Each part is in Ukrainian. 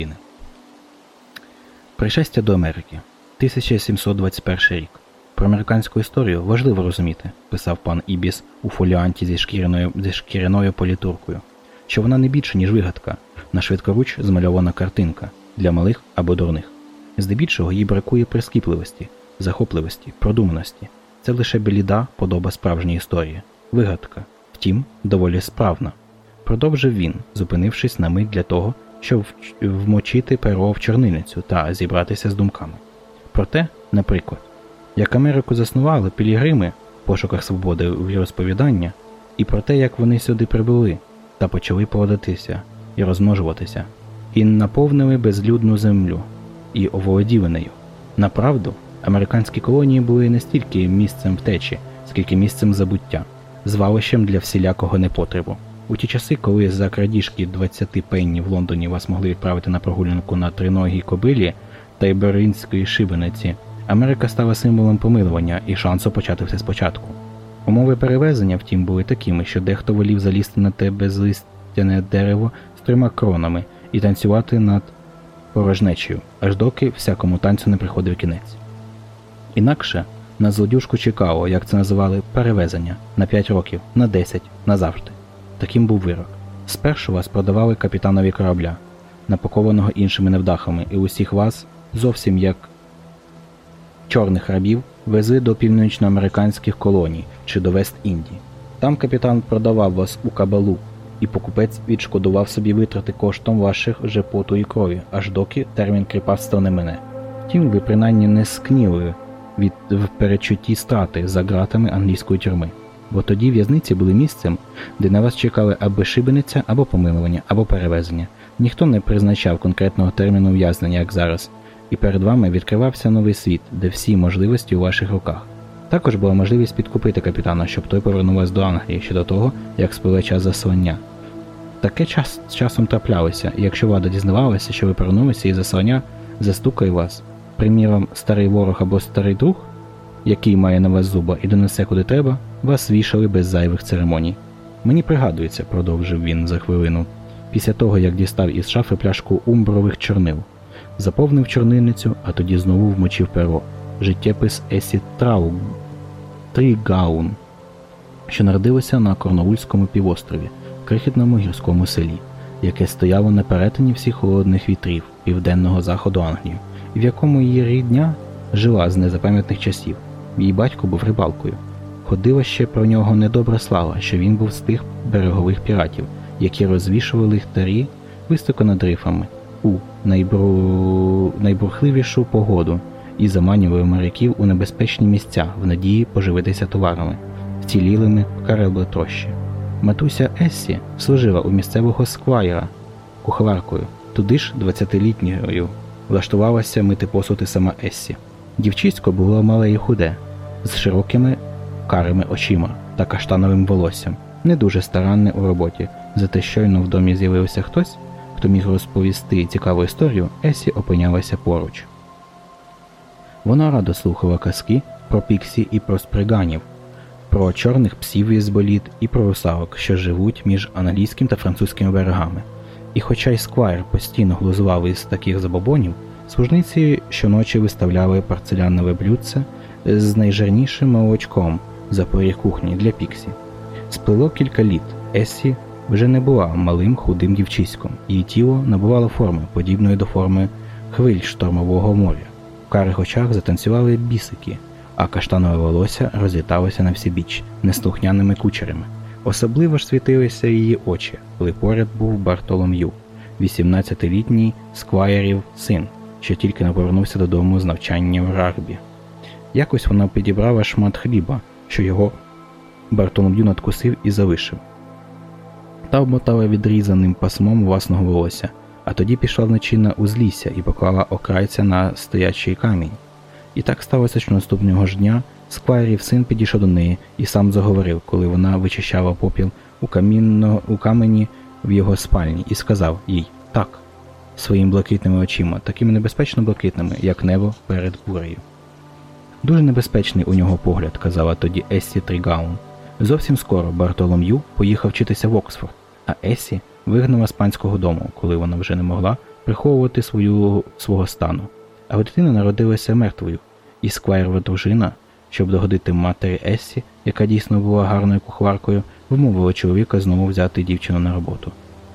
України. Пришестя до Америки. 1721 рік. Про американську історію важливо розуміти, писав пан Ібіс у фоліанті зі шкіряною, зі шкіряною політуркою, що вона не більше, ніж вигадка, на швидкоруч змальована картинка для малих або дурних. Здебільшого їй бракує прискіпливості, захопливості, продуманості. Це лише бліда подоба справжньої історії, вигадка, втім, доволі справна. Продовжив він, зупинившись на мить для того, щоб вмочити перо в чорнильницю та зібратися з думками. Проте, наприклад, як Америку заснували пілігрими в пошуках свободи в розповідання, і про те, як вони сюди прибули та почали плодитися і розмножуватися, і наповнили безлюдну землю і оволоділи нею. Направду, американські колонії були не стільки місцем втечі, скільки місцем забуття, звалищем для всілякого непотребу. У ті часи, коли за крадіжки 20 пенні в Лондоні вас могли відправити на прогулянку на триногій кобилі та й беринської шибениці, Америка стала символом помилування і шансу почати все спочатку. Умови перевезення, втім, були такими, що дехто волів залізти на те безлистяне дерево з трьома кронами і танцювати над порожнечею, аж доки всякому танцю не приходив кінець. Інакше на злодюжку чекало, як це називали, перевезення на 5 років, на 10, назавжди. Таким був вирок. Спершу вас продавали капітанові корабля, напакованого іншими невдахами, і усіх вас, зовсім як чорних рабів, везли до північноамериканських колоній чи до Вест-Індії. Там капітан продавав вас у кабалу, і покупець відшкодував собі витрати коштом ваших же поту і крові, аж доки термін кріпацтва не мине. Втім, ви принаймні не скніли від перечутті страти за ґратами англійської тюрми, бо тоді в'язниці були місцем, де на вас чекали або шибениця, або помилування, або перевезення. Ніхто не призначав конкретного терміну ув'язнення, як зараз, і перед вами відкривався новий світ, де всі можливості у ваших руках. Також була можливість підкупити капітана, щоб той повернув вас до Англії ще до того, як спливе час заслання. Таке час часом траплялося, і якщо влада дізнавалася, що ви повернулися і заслання застукає вас, приміром, старий ворог або старий друг, який має на вас зуба і донесе куди треба, вас вішали без зайвих церемоній. Мені пригадується, продовжив він за хвилину, після того як дістав із шафи пляшку умбрових чорнил, заповнив чорнильницю, а тоді знову вмочив перо. Життєпис Есі Трау Трігаун, що народилося на Корноульському півострові, крихітному гірському селі, яке стояло на перетині всіх холодних вітрів південного заходу Англії, в якому її рідня жила з незапам'ятних часів. Її батько був рибалкою. Ходила ще про нього недобра слава, що він був з тих берегових піратів, які розвішували ліхтарі високо над рифами у найбру... найбурхливішу погоду і заманювали моряків у небезпечні місця в надії поживитися товарами, вцілілими в кораблетрощі. Матуся Ессі служила у місцевого сквайра куховаркою, туди ж 20-літньою влаштувалася мити посуд сама Ессі. Дівчисько було мале і худе, з широкими карими очима та каштановим волоссям, не дуже старанне у роботі, зате щойно в домі з'явився хтось, хто міг розповісти цікаву історію, Есі опинялася поруч. Вона радо слухала казки про піксі і про сприганів, про чорних псів із боліт і про русалок, що живуть між англійським та французькими берегами. І хоча й сквайр постійно глузував із таких забобонів, служниці щоночі виставляли порцелянове блюдце з найжирнішим молочком за поріг кухні для піксі. Сплило кілька літ. Ессі вже не була малим худим дівчиськом, її тіло набувало форми, подібної до форми хвиль штормового моря. В карих очах затанцювали бісики, а каштанове волосся розліталося на всі біч неслухняними кучерами. Особливо ж світилися її очі, коли поряд був Бартолом'ю, 18-літній сквайрів син, що тільки не повернувся додому з навчання в рагбі. Якось вона підібрала шмат хліба, що його Бартолом'ю надкусив і залишив, та обмотала відрізаним пасмом власного волосся, а тоді пішла вночі на узлісся і поклала окрайця на стоячий камінь. І так сталося, що наступного ж дня Сквайрів син підійшов до неї і сам заговорив, коли вона вичищала попіл у, камінно, у камені в його спальні, і сказав їй так, своїм блакитними очима, такими небезпечно блакитними, як небо перед бурею. Дуже небезпечний у нього погляд, казала тоді Ессі Трігаун. Зовсім скоро Бартолом'ю поїхав вчитися в Оксфорд, а Ессі вигнала з панського дому, коли вона вже не могла приховувати свою, свого стану. А дитина народилася мертвою, і сквайрова дружина, щоб догодити матері Ессі, яка дійсно була гарною кухваркою, вмовила чоловіка знову взяти дівчину на роботу.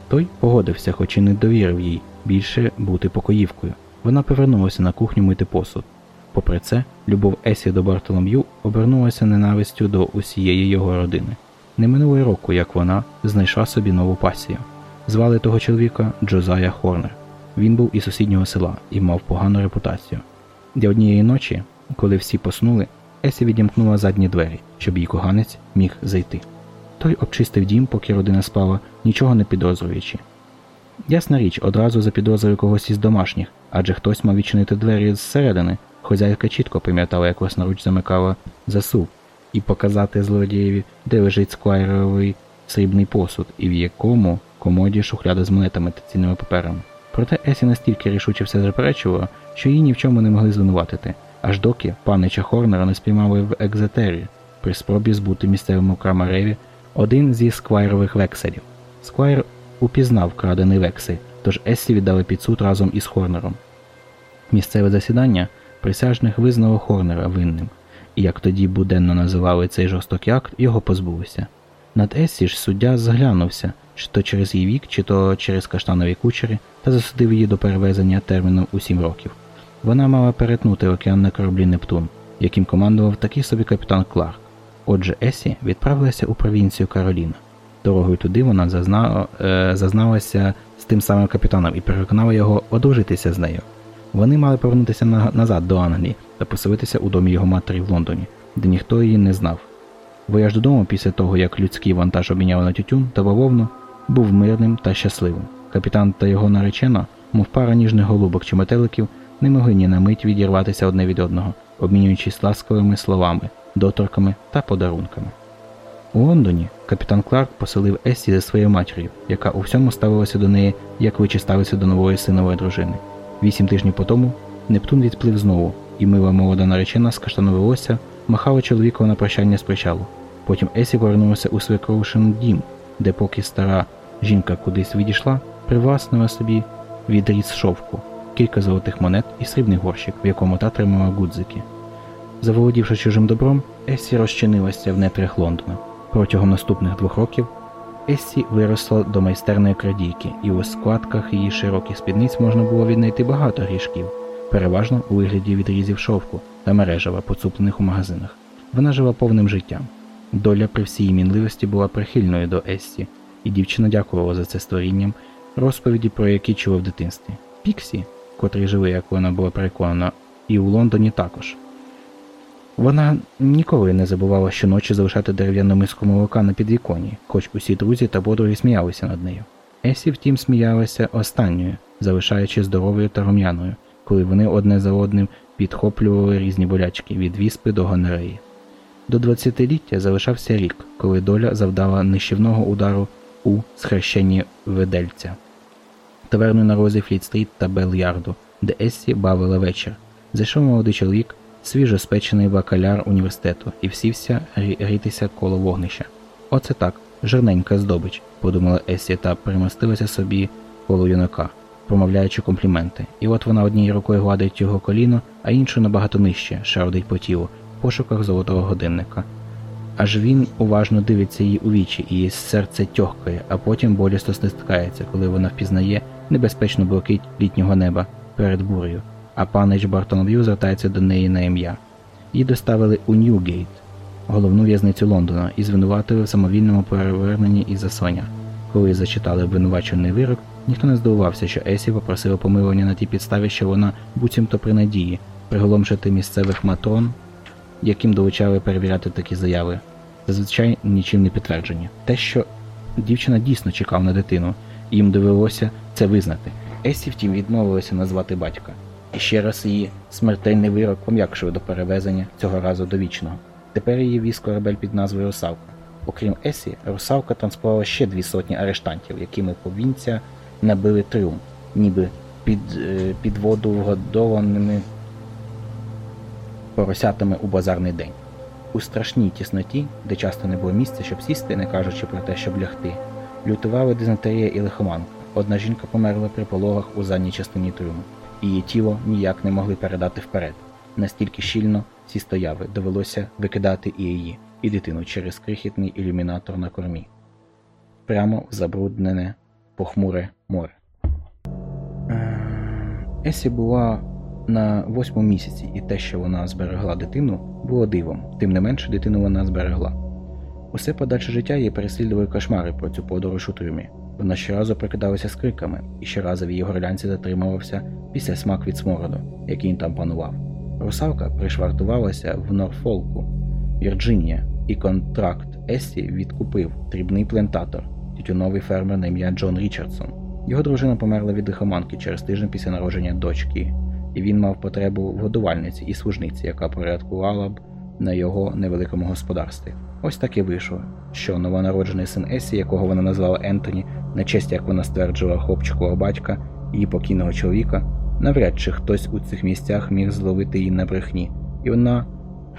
Той погодився, хоч і не довірив їй більше бути покоївкою. Вона повернулася на кухню мити посуд. Попри це, любов Есі до Бартолом'ю обернулася ненавистю до усієї його родини. Не минуло й року, як вона знайшла собі нову пасію. Звали того чоловіка Джозая Хорнер. Він був із сусіднього села і мав погану репутацію. Для однієї ночі, коли всі поснули, Есі відімкнула задні двері, щоб її коганець міг зайти. Той обчистив дім, поки родина спала, нічого не підозрюючи. Ясна річ, одразу запідозрив когось із домашніх, адже хтось мав відчинити двері зсередини. Хазяйка чітко пам'ятала, як власноруч замикала засув, і показати злодієві, де лежить сквайровий срібний посуд, і в якому комоді шухляда з монетами та цінними паперами. Проте Есі настільки рішуче все заперечувала, що її ні в чому не могли звинуватити, аж доки панича Хорнера не спіймали в екзетері при спробі збути місцевому крамареві один зі сквайрових векселів. Сквайр упізнав крадений вексель, тож Ессі віддали під суд разом із Хорнером. Місцеве засідання присяжних визнало Хорнера винним, і як тоді буденно називали цей жорстокий акт, його позбулися. Над Ессі ж суддя зглянувся, чи то через її вік, чи то через каштанові кучері, та засудив її до перевезення терміном у сім років. Вона мала перетнути океан на кораблі Нептун, яким командував такий собі капітан Кларк. Отже, Есі відправилася у провінцію Кароліна. Дорогою туди вона зазна... е, зазналася з тим самим капітаном і переконала його одружитися з нею. Вони мали повернутися на... назад до Англії та поселитися у домі його матері в Лондоні, де ніхто її не знав. Вояж додому після того, як людський вантаж обміняли на тютюн та бавовну, був мирним та щасливим. Капітан та його наречена, мов пара ніжних голубок чи метеликів, не могли ні на мить відірватися одне від одного, обмінюючись ласковими словами, доторками та подарунками. У Лондоні капітан Кларк поселив Ессі зі своєю матір'ю, яка у всьому ставилася до неї, як вичі ставиться до нової синової дружини. Вісім тижнів по тому Нептун відплив знову, і мила молода наречена з каштанового волосся махала чоловікові на прощання з причалу. Потім Есі повернулася у свекрушин дім, де поки стара жінка кудись відійшла, привласнила собі відріз шовку, кілька золотих монет і срібний горщик, в якому та тримала гудзики. Заволодівши чужим добром, Ессі розчинилася в нетрях Лондона. Протягом наступних двох років Ессі виросла до майстерної крадійки, і у складках її широких спідниць можна було віднайти багато грішків, переважно у вигляді відрізів шовку та мережева, поцуплених у магазинах. Вона жила повним життям. Доля при всій мінливості була прихильною до Ессі, і дівчина дякувала за це створінням, розповіді про які чула в дитинстві. Піксі, котрий жили, як вона була переконана, і у Лондоні також. Вона ніколи не забувала щоночі залишати дерев'яну миску молока на підвіконі, хоч усі друзі та подруги сміялися над нею. Есі, втім, сміялася останньою, залишаючи здоровою та рум'яною, коли вони одне за одним підхоплювали різні болячки від віспи до гонореї. До 20-ліття залишався рік, коли доля завдала нищівного удару у схрещенні ведельця. Таверну на розі Фліт-стріт та Белл-Ярду, де Ессі бавила вечір. Зайшов молодий чоловік, свіжоспечений бакаляр університету, і всівся грі- грітися коло вогнища. Оце так, жирненька здобич, подумала Ессі та примостилася собі коло юнака, промовляючи компліменти. І от вона однією рукою гладить його коліно, а іншою набагато нижче, шародить по тілу, в пошуках золотого годинника. Аж він уважно дивиться їй у вічі, її серце тьохкає, а потім болісто стискається, коли вона впізнає небезпечну блакить літнього неба перед бурею, а панич Бартолом'ю звертається до неї на ім'я. Її доставили у Ньюгейт, головну в'язницю Лондона, і звинуватили в самовільному поверненні із заслання. Коли зачитали обвинувальний вирок, ніхто не здивувався, що Есі попросила помилування на тій підставі, що вона буцімто при надії приголомшити місцевих матрон, яким долучали перевіряти такі заяви, зазвичай нічим не підтверджені. Те, що дівчина дійсно чекав на дитину, їм довелося це визнати. Есі, втім, відмовилася назвати батька. І ще раз її смертельний вирок пом'якшив до перевезення цього разу до вічного. Тепер її віз корабель під назвою Русалка. Окрім Есі, Русалка транспортувала ще дві сотні арештантів, якими повінця набили трюм, ніби під, е, під воду вгодованими поросятами у базарний день. У страшній тісноті, де часто не було місця, щоб сісти, не кажучи про те, щоб лягти, лютували дизентерія і лихоманка. Одна жінка померла при пологах у задній частині трюму. Її тіло ніяк не могли передати вперед. Настільки щільно ці стояви довелося викидати і її, і дитину через крихітний ілюмінатор на кормі. Прямо в забруднене похмуре море. Е, Есі була на восьмому місяці, і те, що вона зберегла дитину, було дивом. Тим не менше, дитину вона зберегла. Усе подальше життя її переслідували кошмари про цю подорож у трюмі. Вона щоразу прокидалася з криками, і щоразу в її горлянці затримувався після смак від смороду, який там панував. Русалка пришвартувалася в Норфолку, Вірджинія, і контракт Ессі відкупив дрібний плентатор, тютюновий фермер на ім'я Джон Річардсон. Його дружина померла від лихоманки через тиждень після народження дочки, і він мав потребу в годувальниці і служниці, яка порядкувала б на його невеликому господарстві. Ось так і вийшло, що новонароджений син Есі, якого вона назвала Ентоні, на честь, як вона стверджувала хлопчикового батька її покійного чоловіка, навряд чи хтось у цих місцях міг зловити її на брехні, і вона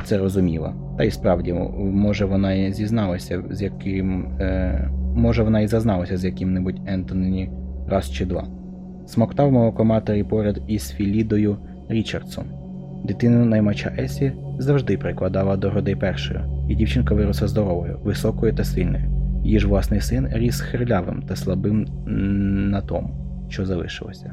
це розуміла. Та й справді, може вона і зізналася, з яким. Е, може вона і зазналася з яким-небудь Ентоні раз чи два. Смоктав молоко матері поряд із Філідою Річардсон. Дитину наймача Есі завжди прикладала до грудей першою, і дівчинка виросла здоровою, високою та сильною. Її ж власний син ріс хирлявим та слабим на тому, що залишилося.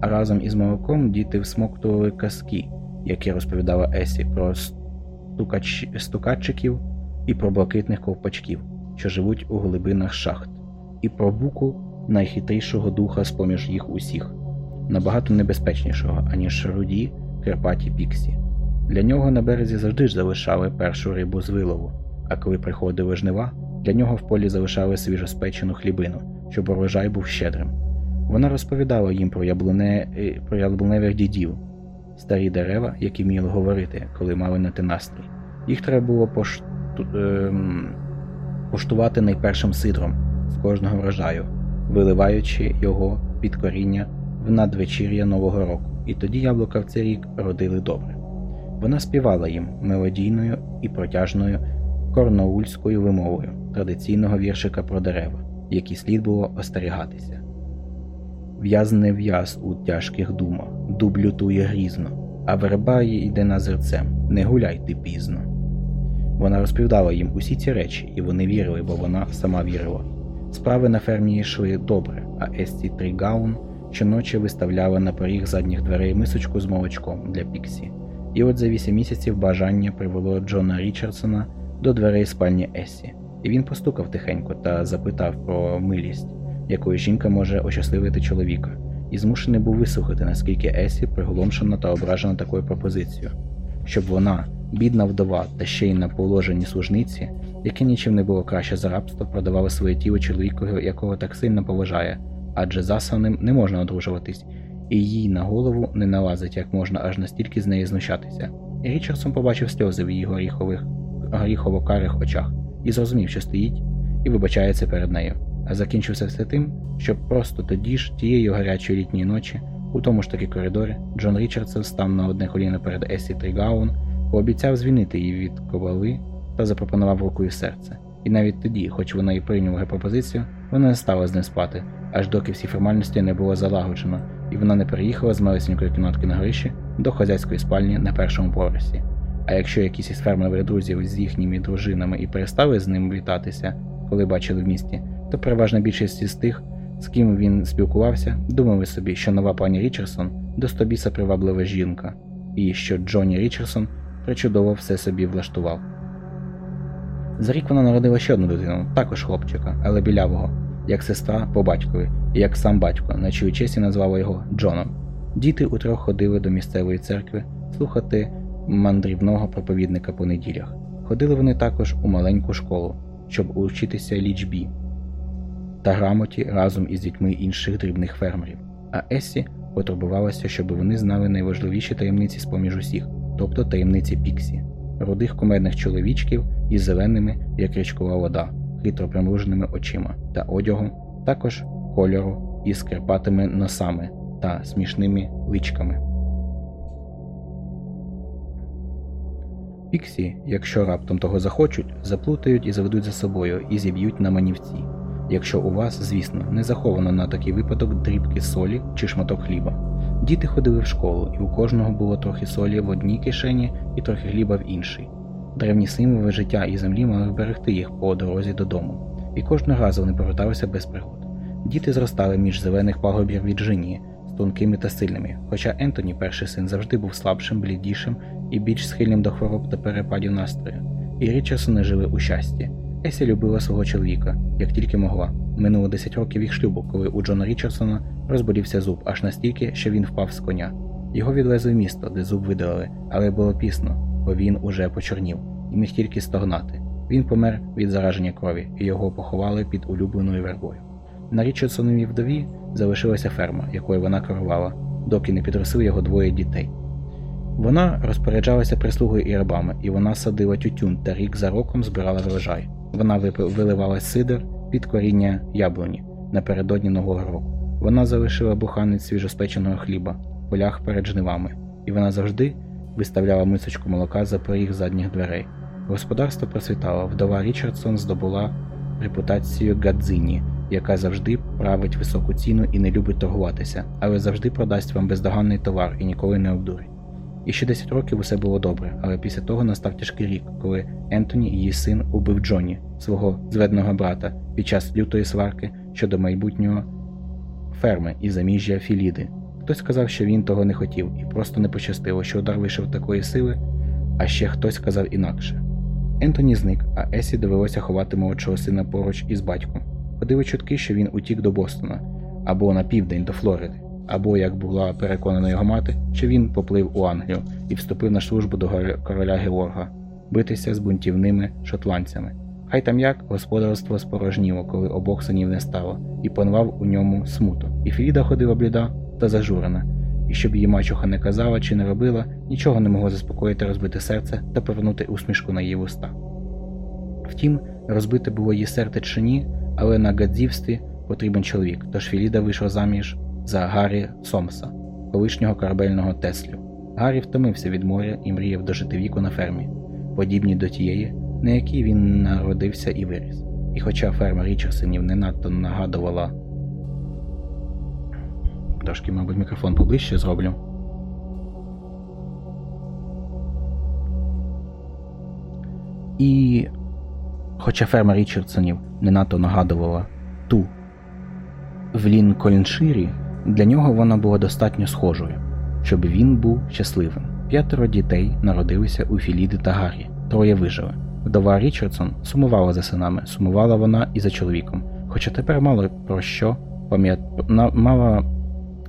А разом із молоком діти всмоктували казки, які розповідала Есі про стукач... стукачиків і про блакитних ковпачків, що живуть у глибинах шахт, і про буку найхитрішого духа з поміж їх усіх, набагато небезпечнішого, аніж руді Карпаті Піксі. Для нього на березі завжди ж залишали першу рибу з вилову, а коли приходили жнива, для нього в полі залишали свіжоспечену хлібину, щоб урожай був щедрим. Вона розповідала їм про яблуне... Е, про яблуневих дідів, старі дерева, які вміли говорити, коли мали на те настрій. Їх треба було пошту... ем... поштувати найпершим сидром з кожного врожаю, виливаючи його під коріння в надвечір'я Нового року, і тоді яблука в цей рік родили добре. Вона співала їм мелодійною і протяжною корноульською вимовою традиційного віршика про дерева, які слід було остерігатися. В'яз не в'яз у тяжких думах, дуб лютує грізно, а верба йде назерцем, не гуляй ти пізно. Вона розповідала їм усі ці речі, і вони вірили, бо вона сама вірила. Справи на фермі йшли добре, а Ессі Трігаун щоночі виставляла на поріг задніх дверей мисочку з молочком для Піксі. І от за вісім місяців бажання привело Джона Річардсона до дверей спальні Ессі, і він постукав тихенько та запитав про милість, якою жінка може ощасливити чоловіка, і змушений був вислухати, наскільки Есі приголомшена та ображена такою пропозицією, щоб вона, бідна вдова та ще й на положенні служниці, яке нічим не було краще за рабство, продавала своє тіло чоловіку, якого так сильно поважає, адже засаним не можна одружуватись, і їй на голову не налазить, як можна аж настільки з неї знущатися. І Річардсон побачив сльози в її горіхових горіхово-карих очах і зрозумів, що стоїть, і вибачається перед нею. А закінчився все тим, що просто тоді ж, тієї гарячої літньої ночі, у тому ж таки коридорі, Джон Річардсон став на одне коліно перед Есі Трігаун, пообіцяв звільнити її від ковали та запропонував руку й серце. І навіть тоді, хоч вона і прийняла пропозицію, вона не стала з ним спати, аж доки всі формальності не було залагоджено, і вона не переїхала з малесенької кімнатки на горищі до хазяйської спальні на першому поверсі. А якщо якісь із фермерів друзів з їхніми дружинами і перестали з ним вітатися, коли бачили в місті, то переважна більшість із тих, з ким він спілкувався, думали собі, що нова пані Річардсон достобіса приваблива жінка, і що Джонні Річардсон причудово все собі влаштував. За рік вона народила ще одну дитину, також хлопчика, але білявого, як сестра по батькові, і як сам батько, на чию честь назвала його Джоном. Діти утрьох ходили до місцевої церкви слухати мандрівного проповідника по неділях. Ходили вони також у маленьку школу, щоб учитися лічбі та грамоті разом із дітьми інших дрібних фермерів. А Ессі потурбувалася, щоб вони знали найважливіші таємниці з поміж усіх, тобто таємниці Піксі, рудих кумедних чоловічків із зеленими, як річкова вода, хитро примруженими очима та одягом, також кольору із скерпатими носами та смішними личками. Піксі, якщо раптом того захочуть, заплутають і заведуть за собою і зіб'ють на манівці. якщо у вас, звісно, не заховано на такий випадок дрібки солі чи шматок хліба. Діти ходили в школу, і у кожного було трохи солі в одній кишені і трохи хліба в іншій. Древні символи життя і землі мали вберегти їх по дорозі додому, і кожного разу вони поверталися без пригод. Діти зростали між зелених пагорбів Вірджинії, тонкими та сильними, хоча Ентоні, перший син, завжди був слабшим, блідішим і більш схильним до хвороб та перепадів настрою. І Річардсони жили у щасті. Есі любила свого чоловіка, як тільки могла. Минуло 10 років їх шлюбу, коли у Джона Річардсона розболівся зуб аж настільки, що він впав з коня. Його відвезли в місто, де зуб видалили, але було пізно, бо він уже почорнів і міг тільки стогнати. Він помер від зараження крові, і його поховали під улюбленою вербою. На Річардсоновій вдові залишилася ферма, якою вона керувала, доки не підросли його двоє дітей. Вона розпоряджалася прислугою і рабами, і вона садила тютюн та рік за роком збирала врожай. Вона виливала сидр під коріння яблуні напередодні нового року. Вона залишила буханець свіжоспеченого хліба в полях перед жнивами, і вона завжди виставляла мисочку молока за поріг задніх дверей. Господарство процвітало, вдова Річардсон здобула репутацію Гадзині, яка завжди править високу ціну і не любить торгуватися, але завжди продасть вам бездоганний товар і ніколи не обдурить. І ще 10 років усе було добре, але після того настав тяжкий рік, коли Ентоні, її син, убив Джоні, свого зведного брата, під час лютої сварки щодо майбутнього ферми і заміжжя Філіди. Хтось сказав, що він того не хотів, і просто не пощастило, що удар вийшов такої сили, а ще хтось сказав інакше. Ентоні зник, а Есі довелося ховати молодшого сина поруч із батьком. Ходили чутки, що він утік до Бостона або на південь до Флориди або, як була переконана його мати, що він поплив у Англію і вступив на службу до короля Георга, битися з бунтівними шотландцями. Хай там як господарство спорожніло, коли обох синів не стало, і панував у ньому смуток. І Філіда ходила бліда та зажурена, і щоб її мачуха не казала чи не робила, нічого не могло заспокоїти розбите серце та повернути усмішку на її вуста. Втім, розбите було її серце чи ні, але на гадзівстві потрібен чоловік, тож Філіда вийшла заміж за Гаррі Сомса, колишнього корабельного Теслю. Гаррі втомився від моря і мріяв дожити віку на фермі, подібній до тієї, на якій він народився і виріс. І хоча ферма Річардсонів не надто нагадувала. Трошки, мабуть, мікрофон поближче зроблю. І хоча ферма Річардсонів не надто нагадувала ту в Лінкольнширі, для нього вона була достатньо схожою, щоб він був щасливим. П'ятеро дітей народилися у Філіди та Гаррі, троє вижили. Вдова Річардсон сумувала за синами, сумувала вона і за чоловіком, хоча тепер мало про що мало...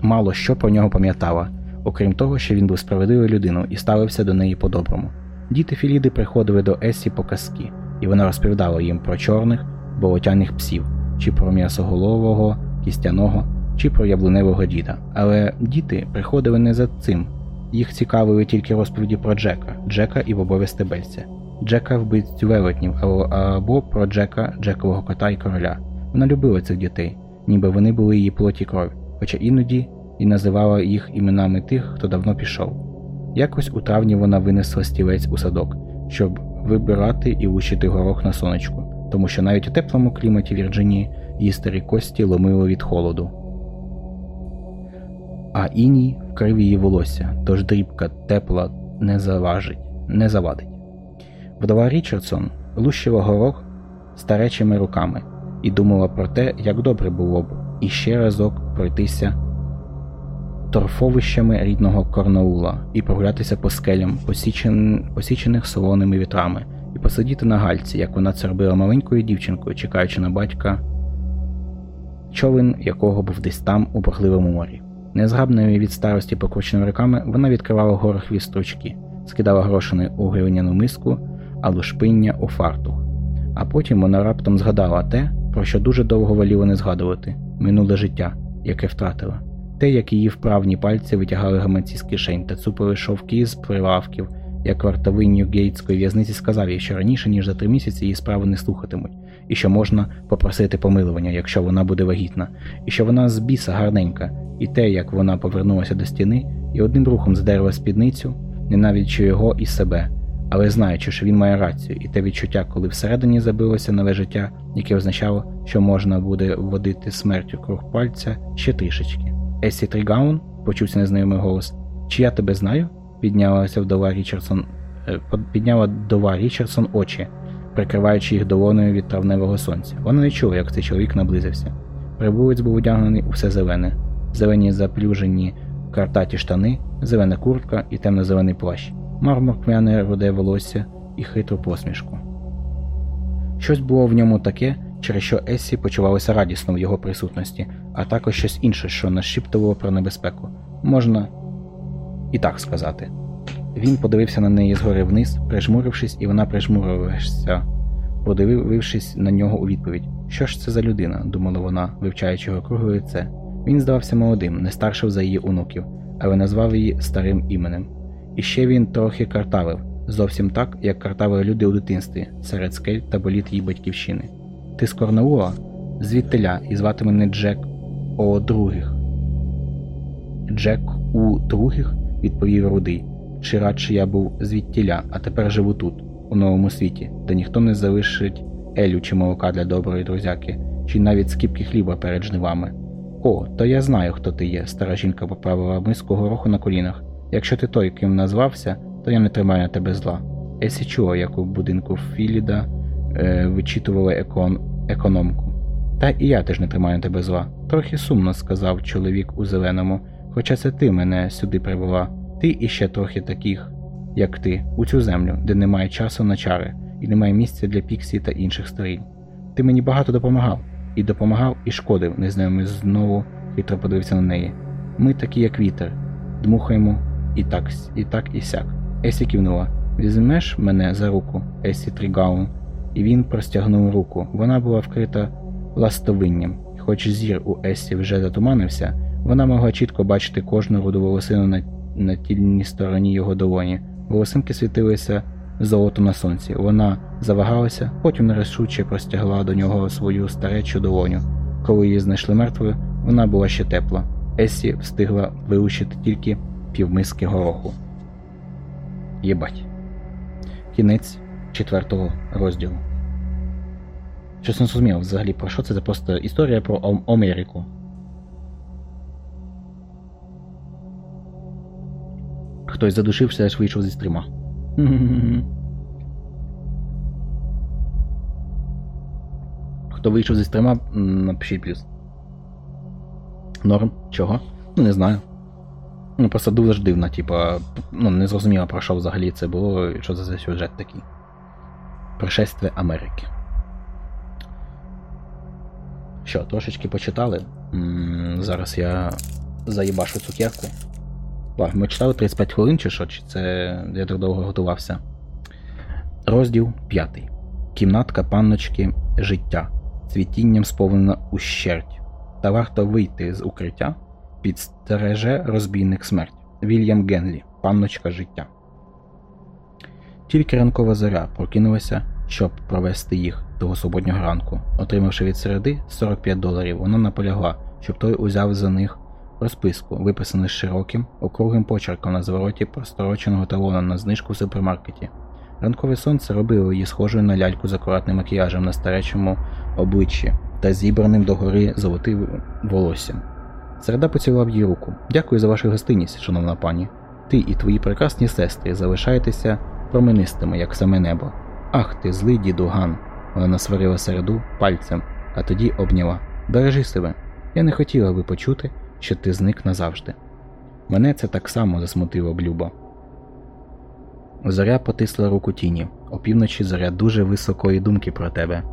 мало що про нього пам'ятала, окрім того, що він був справедливою людиною і ставився до неї по-доброму. Діти Філіди приходили до Есі по казки, і вона розповідала їм про чорних болотяних псів чи про м'ясоголового, кістяного чи про яблуневого діда. Але діти приходили не за цим. Їх цікавили тільки розповіді про Джека, Джека і бобове стебельця, Джека вбивцю велетнів або про Джека, Джекового кота і короля. Вона любила цих дітей, ніби вони були її плоті кров, хоча іноді і називала їх іменами тих, хто давно пішов. Якось у травні вона винесла стілець у садок, щоб вибирати і лучити горох на сонечку, тому що навіть у теплому кліматі Вірджинії її старі кості ломило від холоду а іній вкрив її волосся, тож дрібка тепла не заважить, не завадить. Вдова Річардсон лущила горох старечими руками і думала про те, як добре було б іще разок пройтися торфовищами рідного Корнаула і прогулятися по скелям, посічен... посічених солоними вітрами, і посидіти на гальці, як вона це робила маленькою дівчинкою, чекаючи на батька, човен якого був десь там у бурхливому морі. Незграбною від старості покрученими руками вона відкривала горохові стручки, скидала грошини у глиняну миску, а лушпиння у фартух. А потім вона раптом згадала те, про що дуже довго воліла не згадувати минуле життя, яке втратила, те, як її вправні пальці витягали гаманці з кишень. Та цупили шовки з прилавків, як вартовий Нью-Гейтської в'язниці сказав їй, що раніше ніж за три місяці її справи не слухатимуть, і що можна попросити помилування, якщо вона буде вагітна, і що вона з біса гарненька, і те, як вона повернулася до стіни і одним рухом задерла спідницю, ненавидячи його і себе, Але знаючи, що він має рацію, і те відчуття, коли всередині забилося нове життя, яке означало, що можна буде обводити смерть круг пальця ще трішечки. Есі Трігаун, почувся незнайомий голос. Чи я тебе знаю? Піднялася вдова Річардсон, е, підняла вдова Річардсон очі, прикриваючи їх долоною від травневого сонця. Вона не чула, як цей чоловік наблизився. Прибулець був одягнений у все зелене, зелені заплюжені картаті штани, зелена куртка і темно-зелений плащ, мармурквяне руде волосся і хитру посмішку. Щось було в ньому таке, через що Ессі почувалася радісно в його присутності, а також щось інше, що нашіптувало про небезпеку. Можна і так сказати. Він подивився на неї згори вниз, прижмурившись, і вона прижмурилася, подивившись на нього у відповідь. Що ж це за людина? думала вона, вивчаючи його кругле лице. Він здавався молодим, не старшим за її онуків, але назвав її старим іменем. І ще він трохи картавив, зовсім так, як картавили люди у дитинстві, серед скель та боліт її батьківщини. Ти з Корнаула? Звідтиля, і звати мене Джек О других. Джек у других, відповів рудий. Чи радше я був звідтіля, а тепер живу тут, у новому світі, де ніхто не залишить елю чи молока для доброї друзяки, чи навіть скіпки хліба перед жнивами. О, то я знаю, хто ти є, стара жінка поправила миску гороху на колінах. Якщо ти той, ким назвався, то я не тримаю на тебе зла. Есі чула, як у будинку Філіда е, вичитували екон... економку. Та і я теж не тримаю тебе зла. Трохи сумно, сказав чоловік у зеленому, хоча це ти мене сюди привела. Ти і ще трохи таких, як ти, у цю землю, де немає часу на чари, і немає місця для піксі та інших створінь. Ти мені багато допомагав, і допомагав, і шкодив, незнайомий знову хитро подивився на неї. Ми такі, як вітер, дмухаємо і так, і так, і сяк. Есі кивнула. Візьмеш мене за руку, Есі Трігаун, і він простягнув руку. Вона була вкрита ластовинням. Хоч зір у Есі вже затуманився, вона могла чітко бачити кожну руду волосину на, на тільній стороні його долоні. Волосинки світилися золото на сонці. Вона завагалася, потім нерішуче простягла до нього свою старечу долоню. Коли її знайшли мертвою, вона була ще тепла. Есі встигла вилучити тільки півмиски гороху. Єбать. Кінець четвертого розділу. Щось не зрозуміло взагалі про що це? Це просто історія про Ом- Америку. Хтось задушився, аж вийшов зі стрима. Хто вийшов зі стрима, м, напишіть плюс. Норм. Чого? Ну, не знаю. Ну, просто дуже дивно, типа, ну, не зрозуміло, про що взагалі це було, і що за сюжет такий. Пришествие Америки. Що, трошечки почитали. М, Зараз я заїбашу цукерку. Ладно, ми читали 35 хвилин чи що, чи це я так довго готувався. Розділ 5. Кімнатка панночки життя. Цвітінням сповнена ущерть. Та варто вийти з укриття, підстереже розбійник смерть. Вільям Генлі, панночка життя. Тільки ранкова зоря прокинулася, щоб провести їх того суботнього ранку. Отримавши від середи 45 доларів, вона наполягла, щоб той узяв за них розписку, виписану з широким, округлим почерком на звороті простороченого талона на знижку в супермаркеті. Ранкове сонце робило її схожою на ляльку з акуратним макіяжем на старечому обличчі та зібраним догори золотим волоссям. Середа поцілував їй руку. Дякую за вашу гостинність, шановна пані. Ти і твої прекрасні сестри залишаєтеся променистими, як саме небо. Ах ти, злий діду Ган. Вона насварила середу пальцем, а тоді обняла. Бережи себе. Я не хотіла би почути, що ти зник назавжди. Мене це так само засмутило б Люба. Зоря потисла руку тіні. Опівночі зоря дуже високої думки про тебе.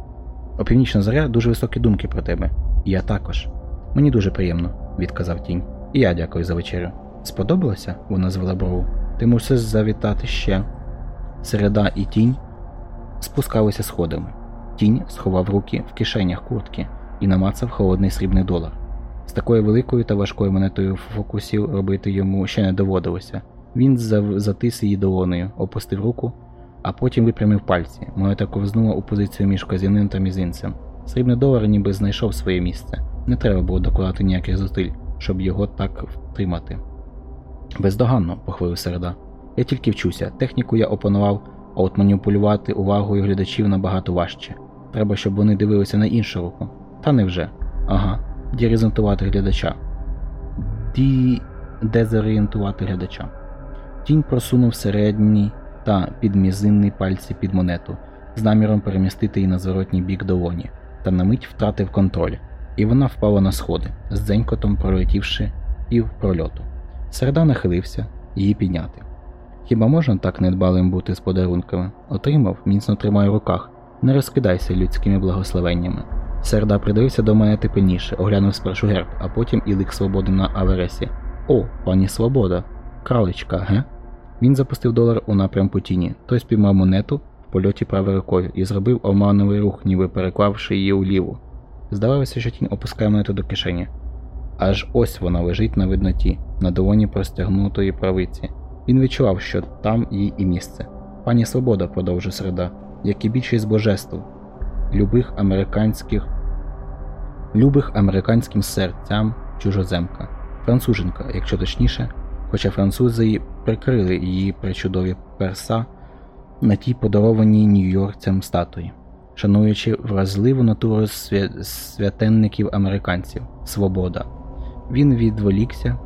Опівнічна зоря дуже високі думки про тебе. І я також. Мені дуже приємно, відказав тінь. І я дякую за вечерю. Сподобалося? Вона звела брову. Ти мусиш завітати ще. Середа і тінь спускалися сходами. Тінь сховав руки в кишенях куртки і намацав холодний срібний долар. З такою великою та важкою монетою в фокусі робити йому ще не доводилося. Він затис її долоною, опустив руку, а потім випрямив пальці. Монета ковзнула у позицію між казівним та мізинцем. Срібний долар ніби знайшов своє місце. Не треба було докладати ніяких зусиль, щоб його так втримати. Бездоганно, похвалив середа. Я тільки вчуся. Техніку я опанував А от маніпулювати увагою глядачів набагато важче. Треба, щоб вони дивилися на іншу руку. Та невже? Ага. Дірезентувати глядача. Ді... Дезорієнтувати глядача. Тінь просунув середній та підмізинний пальці під монету, з наміром перемістити її на зворотній бік долоні, та на мить втратив контроль, і вона впала на сходи, з дзенькотом пролетівши пів прольоту. Середа нахилився її підняти. Хіба можна так недбалим бути з подарунками? Отримав, міцно тримай в руках. Не розкидайся людськими благословеннями. Серда придивився до мене пильніше, оглянув спершу герб, а потім і лик свободи на Авересі. О, пані Свобода! Кралечка, ге? Він запустив долар у напрямку тіні. Той спіймав монету в польоті правою рукою і зробив омановий рух, ніби переклавши її уліву. Здавалося, що тінь опускає монету до кишені. Аж ось вона лежить на видноті, на долоні простягнутої правиці. Він відчував, що там їй і місце. Пані Свобода, продовжив середа, як і більшість божеств, любих американських, любих американським серцям чужоземка, француженка, якщо точніше, хоча французи прикрили її причудові перса на тій подарованій нью-йоркцям статуї, шануючи вразливу натуру свя... святенників американців свобода. Він відволікся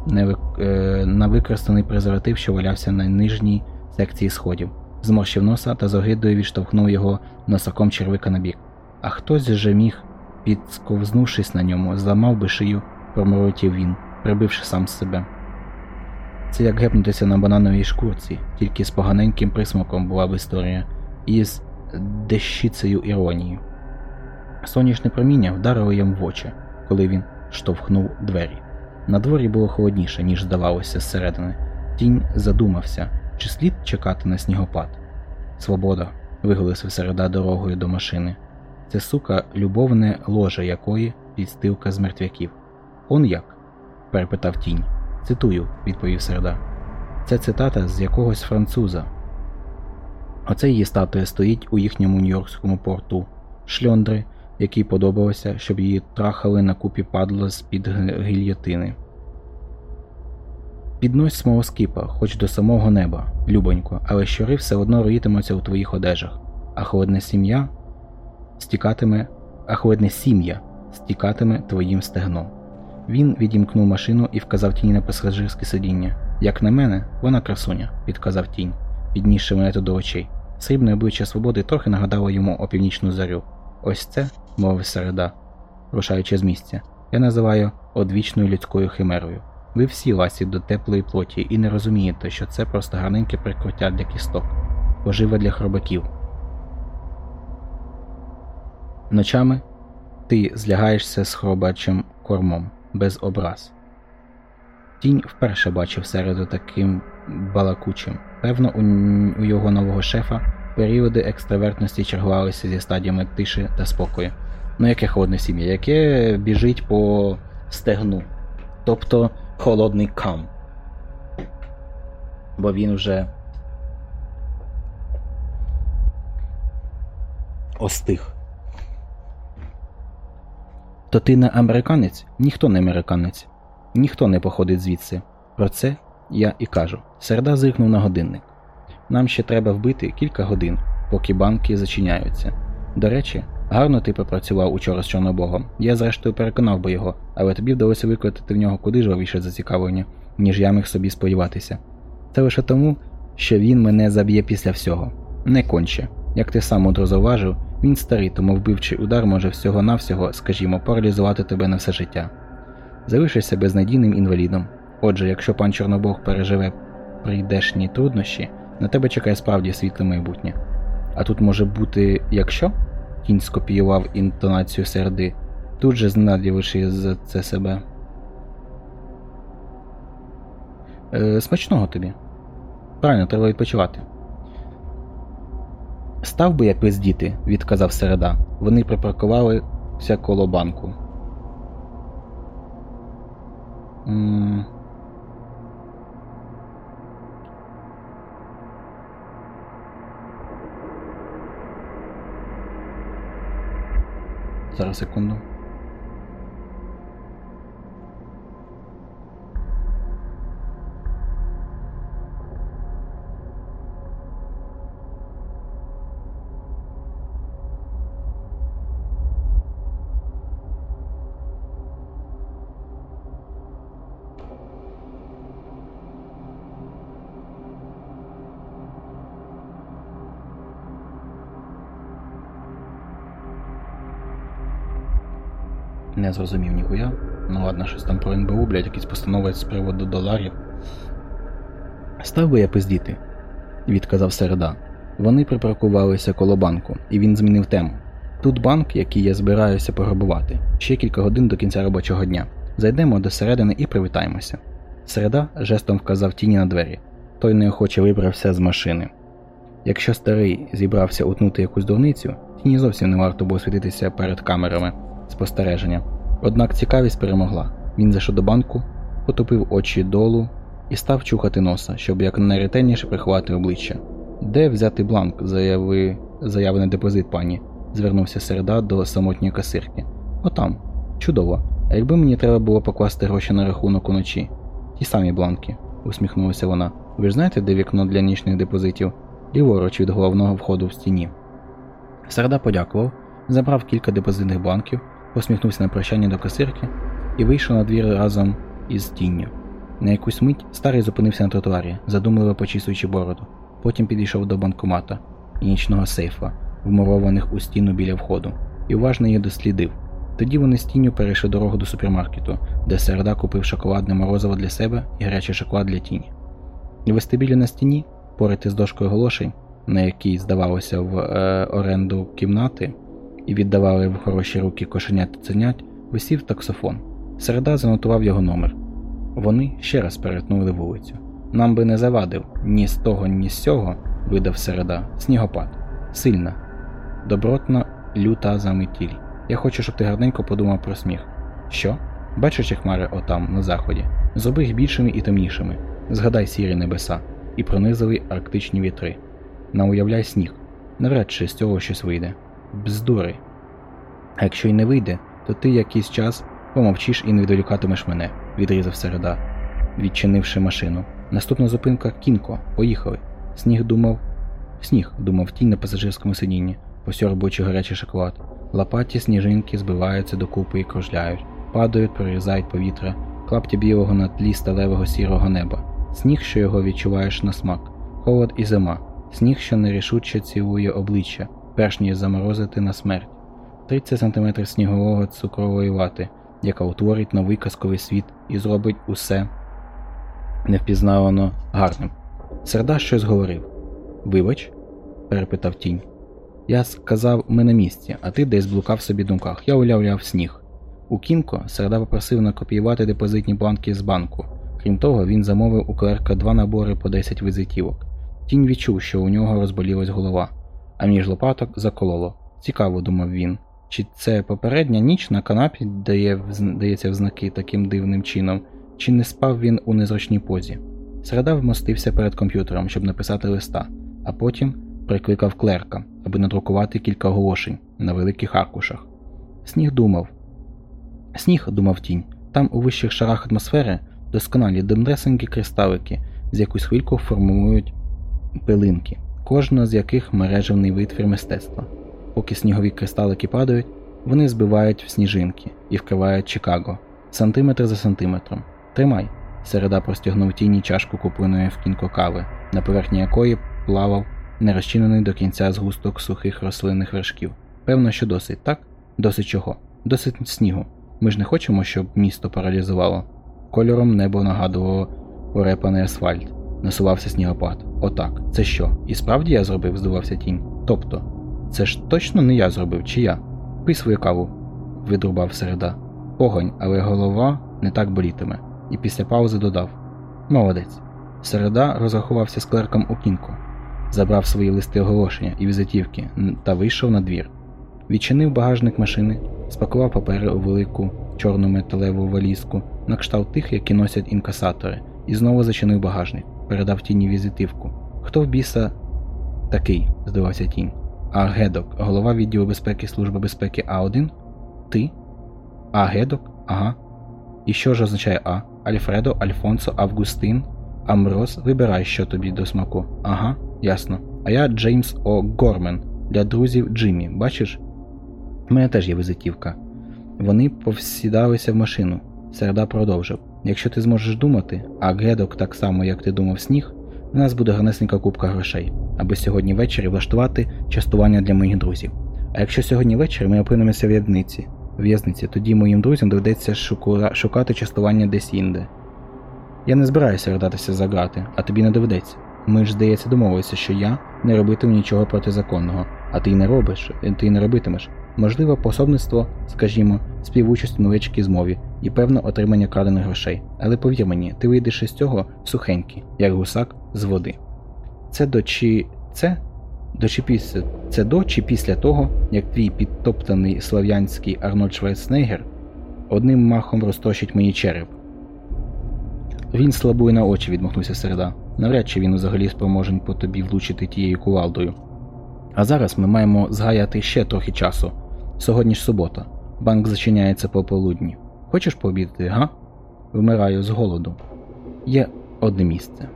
на використаний презерватив, що валявся на нижній секції сходів, зморщив носа та з огидою відштовхнув його носаком червика на бік. А хтось же міг, підсковзнувшись на ньому, зламав би шию, проморотів він, прибивши сам себе. Це як гепнутися на банановій шкурці, тільки з поганеньким присмаком була б історія, і з дещицею іронії. Сонячне проміння вдарило йому в очі, коли він штовхнув двері. На дворі було холодніше, ніж здавалося зсередини. Тінь задумався, чи слід чекати на снігопад. Свобода, виголосив середа дорогою до машини. Це сука, любовне ложе якої підстилка з мертвяків. Он як? перепитав тінь. Цитую, відповів середа. Це цитата з якогось француза. Оце її статуя стоїть у їхньому нью-йоркському порту, шльондри, якій подобалося, щоб її трахали на купі падла з-під гільйотини. Піднось смолоскипа, хоч до самого неба, любонько, але щури все одно роїтимуться у твоїх одежах, а холодне сім'я стікатиме, а холодне сім'я стікатиме твоїм стегном. Він відімкнув машину і вказав тіні на пасажирське сидіння. Як на мене, вона красуня, підказав тінь, піднісши монету до очей. Срібне обличчя свободи трохи нагадало йому о північну зарю. Ось це, мовив середа, рушаючи з місця, я називаю одвічною людською химерою. Ви всі ласі до теплої плоті і не розумієте, що це просто гарненьке прикриття для кісток, пожива для хробаків. Ночами ти злягаєшся з хробачим кормом без образ. Тінь вперше бачив середу таким балакучим. Певно, у його нового шефа періоди екстравертності чергувалися зі стадіями тиші та спокою. Ну, яке холодне сім'я, яке біжить по стегну. Тобто холодний кам. Бо він вже остиг. То ти не американець? Ніхто не американець. Ніхто не походить звідси. Про це я і кажу. Середа зиркнув на годинник. Нам ще треба вбити кілька годин, поки банки зачиняються. До речі, гарно ти попрацював учора з Чорнобогом. Я зрештою переконав би його, але тобі вдалося викликати в нього куди жвавіше зацікавлення, ніж я міг собі сподіватися. Це лише тому, що він мене заб'є після всього. Не конче. Як ти сам мудро зауважив, він старий, тому вбивчий удар може всього-навсього, скажімо, паралізувати тебе на все життя. Залишишся безнадійним інвалідом. Отже, якщо пан Чорнобог переживе прийдешні труднощі, на тебе чекає справді світле майбутнє. А тут може бути якщо? Кінь скопіював інтонацію серди, тут же знаділивши за це себе. Е, Смачного тобі. Правильно, треба відпочивати. Став би я пиздіти, відказав середа. Вони припаркувалися коло банку. М Зараз секунду. Не зрозумів ніхуя. Ну ладно, щось там про НБУ, блядь, якийсь постановець з приводу доларів. Став би я пиздіти, відказав середа. Вони припаркувалися коло банку, і він змінив тему. Тут банк, який я збираюся пограбувати. Ще кілька годин до кінця робочого дня. Зайдемо до середини і привітаємося. Середа жестом вказав тіні на двері. Той неохоче вибрався з машини. Якщо старий зібрався утнути якусь дурницю, тіні зовсім не варто було світитися перед камерами спостереження. Однак цікавість перемогла. Він зайшов до банку, потупив очі долу і став чухати носа, щоб якнайретельніше приховати обличчя. Де взяти бланк, заяви... заявлений депозит, пані? звернувся середа до самотньої касирки. Отам. Чудово. А якби мені треба було покласти гроші на рахунок уночі? Ті самі бланки, усміхнулася вона. Ви ж знаєте, де вікно для нічних депозитів? Ліворуч від головного входу в стіні. Середа подякував, забрав кілька депозитних бланків, посміхнувся на прощання до касирки і вийшов на двір разом із тінню. На якусь мить старий зупинився на тротуарі, задумливо почісуючи бороду. Потім підійшов до банкомата і нічного сейфа, вмурованих у стіну біля входу, і уважно її дослідив. Тоді вони з тінню перейшли дорогу до супермаркету, де середа купив шоколадне морозиво для себе і гарячий шоколад для тіні. У вестибілі на стіні, поряд із дошкою оголошень, на якій здавалося в е, оренду кімнати і віддавали в хороші руки кошенят та ценять, висів таксофон. Середа занотував його номер. Вони ще раз перетнули вулицю. Нам би не завадив ні з того, ні з сього, видав середа, снігопад. Сильна, добротна, люта заметіль. Я хочу, щоб ти гарненько подумав про сміх. Що? Бачиш хмари отам, на заході? Зроби їх більшими і темнішими. Згадай сірі небеса і пронизливі арктичні вітри. Науявляй сніг. Навряд чи з цього щось вийде. Бздури. А якщо й не вийде, то ти якийсь час помовчиш і не відволікатимеш мене, відрізав середа, відчинивши машину. Наступна зупинка кінко. Поїхали. Сніг думав. Сніг, думав тінь на пасажирському сидінні, посьорбуючи гарячий шоколад. Лопаті сніжинки збиваються докупи і кружляють, падають, прорізають повітря, клапті білого на тлі сталевого сірого неба, сніг, що його відчуваєш на смак, холод і зима, сніг, що нерішуче цілує обличчя, перш ніж заморозити на смерть, 30 см снігового цукрової вати, яка утворить новий казковий світ і зробить усе невпізнавано гарним. Серда щось говорив. Вибач? перепитав тінь. Я сказав, ми на місці, а ти десь блукав собі думках. Я уявляв сніг. У Кінко Середа попросив накопіювати депозитні бланки з банку. Крім того, він замовив у клерка два набори по 10 візитівок. Тінь відчув, що у нього розболілась голова, а між лопаток закололо. Цікаво, думав він. Чи це попередня ніч на канапі дає, дається в знаки таким дивним чином, чи не спав він у незручній позі. Середа вмостився перед комп'ютером, щоб написати листа, а потім прикликав клерка, аби надрукувати кілька оголошень на великих аркушах. Сніг думав. Сніг, думав тінь, там у вищих шарах атмосфери досконалі демдресенькі кристалики, з якусь хвильку формують пилинки, кожна з яких мережевний витвір мистецтва. Поки снігові кристалики падають, вони збивають в сніжинки і вкривають Чикаго сантиметр за сантиметром. Тримай. Середа простягнув тіні чашку купленої в кінко кави, на поверхні якої плавав нерозчинений до кінця згусток сухих рослинних вершків. Певно, що досить, так? Досить чого? Досить снігу. Ми ж не хочемо, щоб місто паралізувало. Кольором небо нагадувало порепаний асфальт. Насувався снігопад. Отак. Це що? І справді я зробив? здивався тінь. Тобто, це ж точно не я зробив, чи я? Пий свою каву, видрубав середа. Погонь, але голова не так болітиме. І після паузи додав Молодець. Середа розрахувався з клерком у кінку, забрав свої листи оголошення і візитівки та вийшов на двір. Відчинив багажник машини, спакував папери у велику чорну металеву валізку, на кшталт тих, які носять інкасатори, і знову зачинив багажник, передав тіні візитівку. Хто в біса такий? здавався тінь. А Гедок, голова відділу безпеки Служби безпеки А1? Ти? А Гедок? Ага. І що ж означає А? Альфредо, Альфонсо, Августин, Амброс, вибирай, що тобі до смаку. Ага, ясно. А я Джеймс О. Гормен для друзів Джиммі, бачиш? У мене теж є визитівка. Вони повсідалися в машину. Середа продовжив. Якщо ти зможеш думати, а гедок так само, як ти думав сніг, у нас буде гарнесенька купка грошей, аби сьогодні ввечері влаштувати частування для моїх друзів. А якщо сьогодні ввечері ми опинимося в ядниці, В'язниці, тоді моїм друзям доведеться шукура- шукати частування десь інде. Я не збираюся вертатися за грати, а тобі не доведеться. Ми ж, здається, домовилися, що я не робитиму нічого протизаконного, а ти й не робиш, ти й не робитимеш. Можливо, пособництво, скажімо, співучасть у невеличкій змові і певно отримання крадених грошей. Але повір мені, ти вийдеш із цього сухенький, як гусак з води. Це до чи це? До чи після це до чи після того, як твій підтоптаний слав'янський Арнольд Шварценеггер одним махом розтрощить мені череп. Він слабує на очі, відмахнувся середа. Навряд чи він взагалі спроможен по тобі влучити тією кувалдою. А зараз ми маємо згаяти ще трохи часу. Сьогодні ж субота. Банк зачиняється по полудні. Хочеш пообідати, га? Вмираю з голоду. Є одне місце.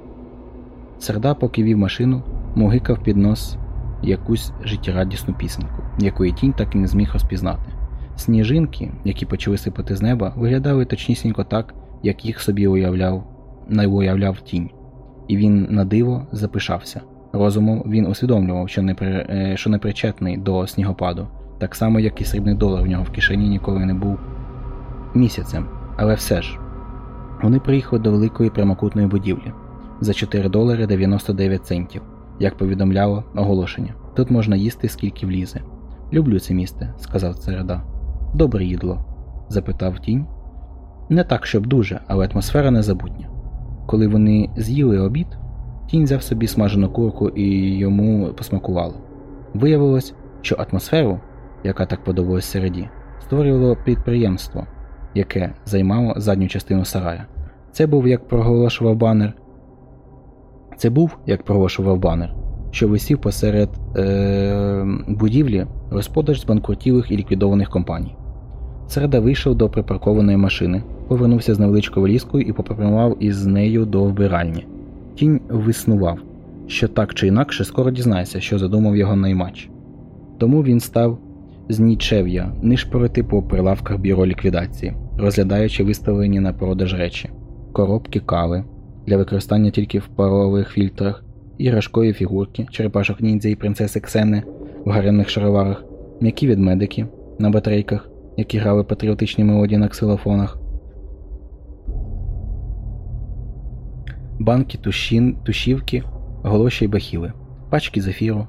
Серда, поки вів машину, мугикав під нос якусь життєрадісну пісеньку, якої тінь так і не зміг розпізнати. Сніжинки, які почали сипати з неба, виглядали точнісінько так, як їх собі уявляв, не уявляв тінь. І він на диво запишався. Розумом він усвідомлював, що не, при, е, що не причетний до снігопаду, так само, як і срібний долар в нього в кишені ніколи не був місяцем. Але все ж, вони приїхали до великої прямокутної будівлі за 4 долари 99 центів, як повідомляло оголошення. Тут можна їсти скільки влізе. Люблю це місце, сказав Цереда. Добре їдло? запитав тінь. Не так, щоб дуже, але атмосфера незабутня. Коли вони з'їли обід, тінь взяв собі смажену курку і йому посмакувало. Виявилось, що атмосферу, яка так подобалась середі, створювало підприємство, яке займало задню частину сарая. Це був, як проголошував банер. Це був, як проголошував банер, що висів посеред е- будівлі розпродаж збанкрутілих і ліквідованих компаній. Середа вийшов до припаркованої машини, повернувся з невеличкою ліскою і попрямував із нею до вбиральні. Тінь виснував, що так чи інакше скоро дізнається, що задумав його наймач. Тому він став з нічев'я нишпорити по прилавках бюро ліквідації, розглядаючи виставлені на продаж речі, коробки кави для використання тільки в парових фільтрах, іграшкові фігурки, черепашок ніндзя і принцеси Ксени в гаремних шароварах, м'які ведмедики на батарейках, які грали патріотичні мелодії на ксилофонах, банки тушін, тушівки, голоші й бахіли, пачки зефіру,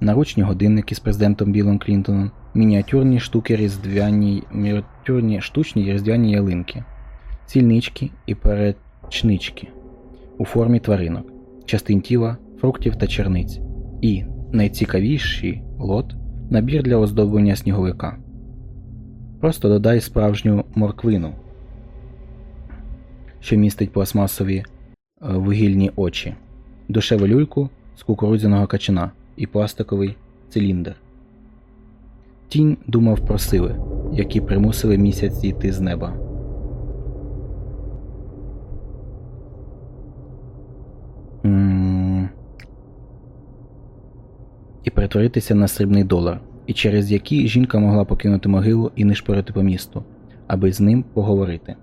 наручні годинники з президентом Білом Клінтоном, мініатюрні штуки різдвяні, мініатюрні штучні різдвяні ялинки, цільнички і перечнички у формі тваринок, частин тіла, фруктів та черниць. І найцікавіший лот набір для оздоблення сніговика. Просто додай справжню морквину, що містить пластмасові е, вугільні очі, душеву люльку з кукурудзяного качана і пластиковий циліндр. Тінь думав про сили, які примусили місяць зійти з неба. М, І перетворитися на срібний долар, і через які жінка могла покинути могилу і нишпорити по місту, аби з ним поговорити.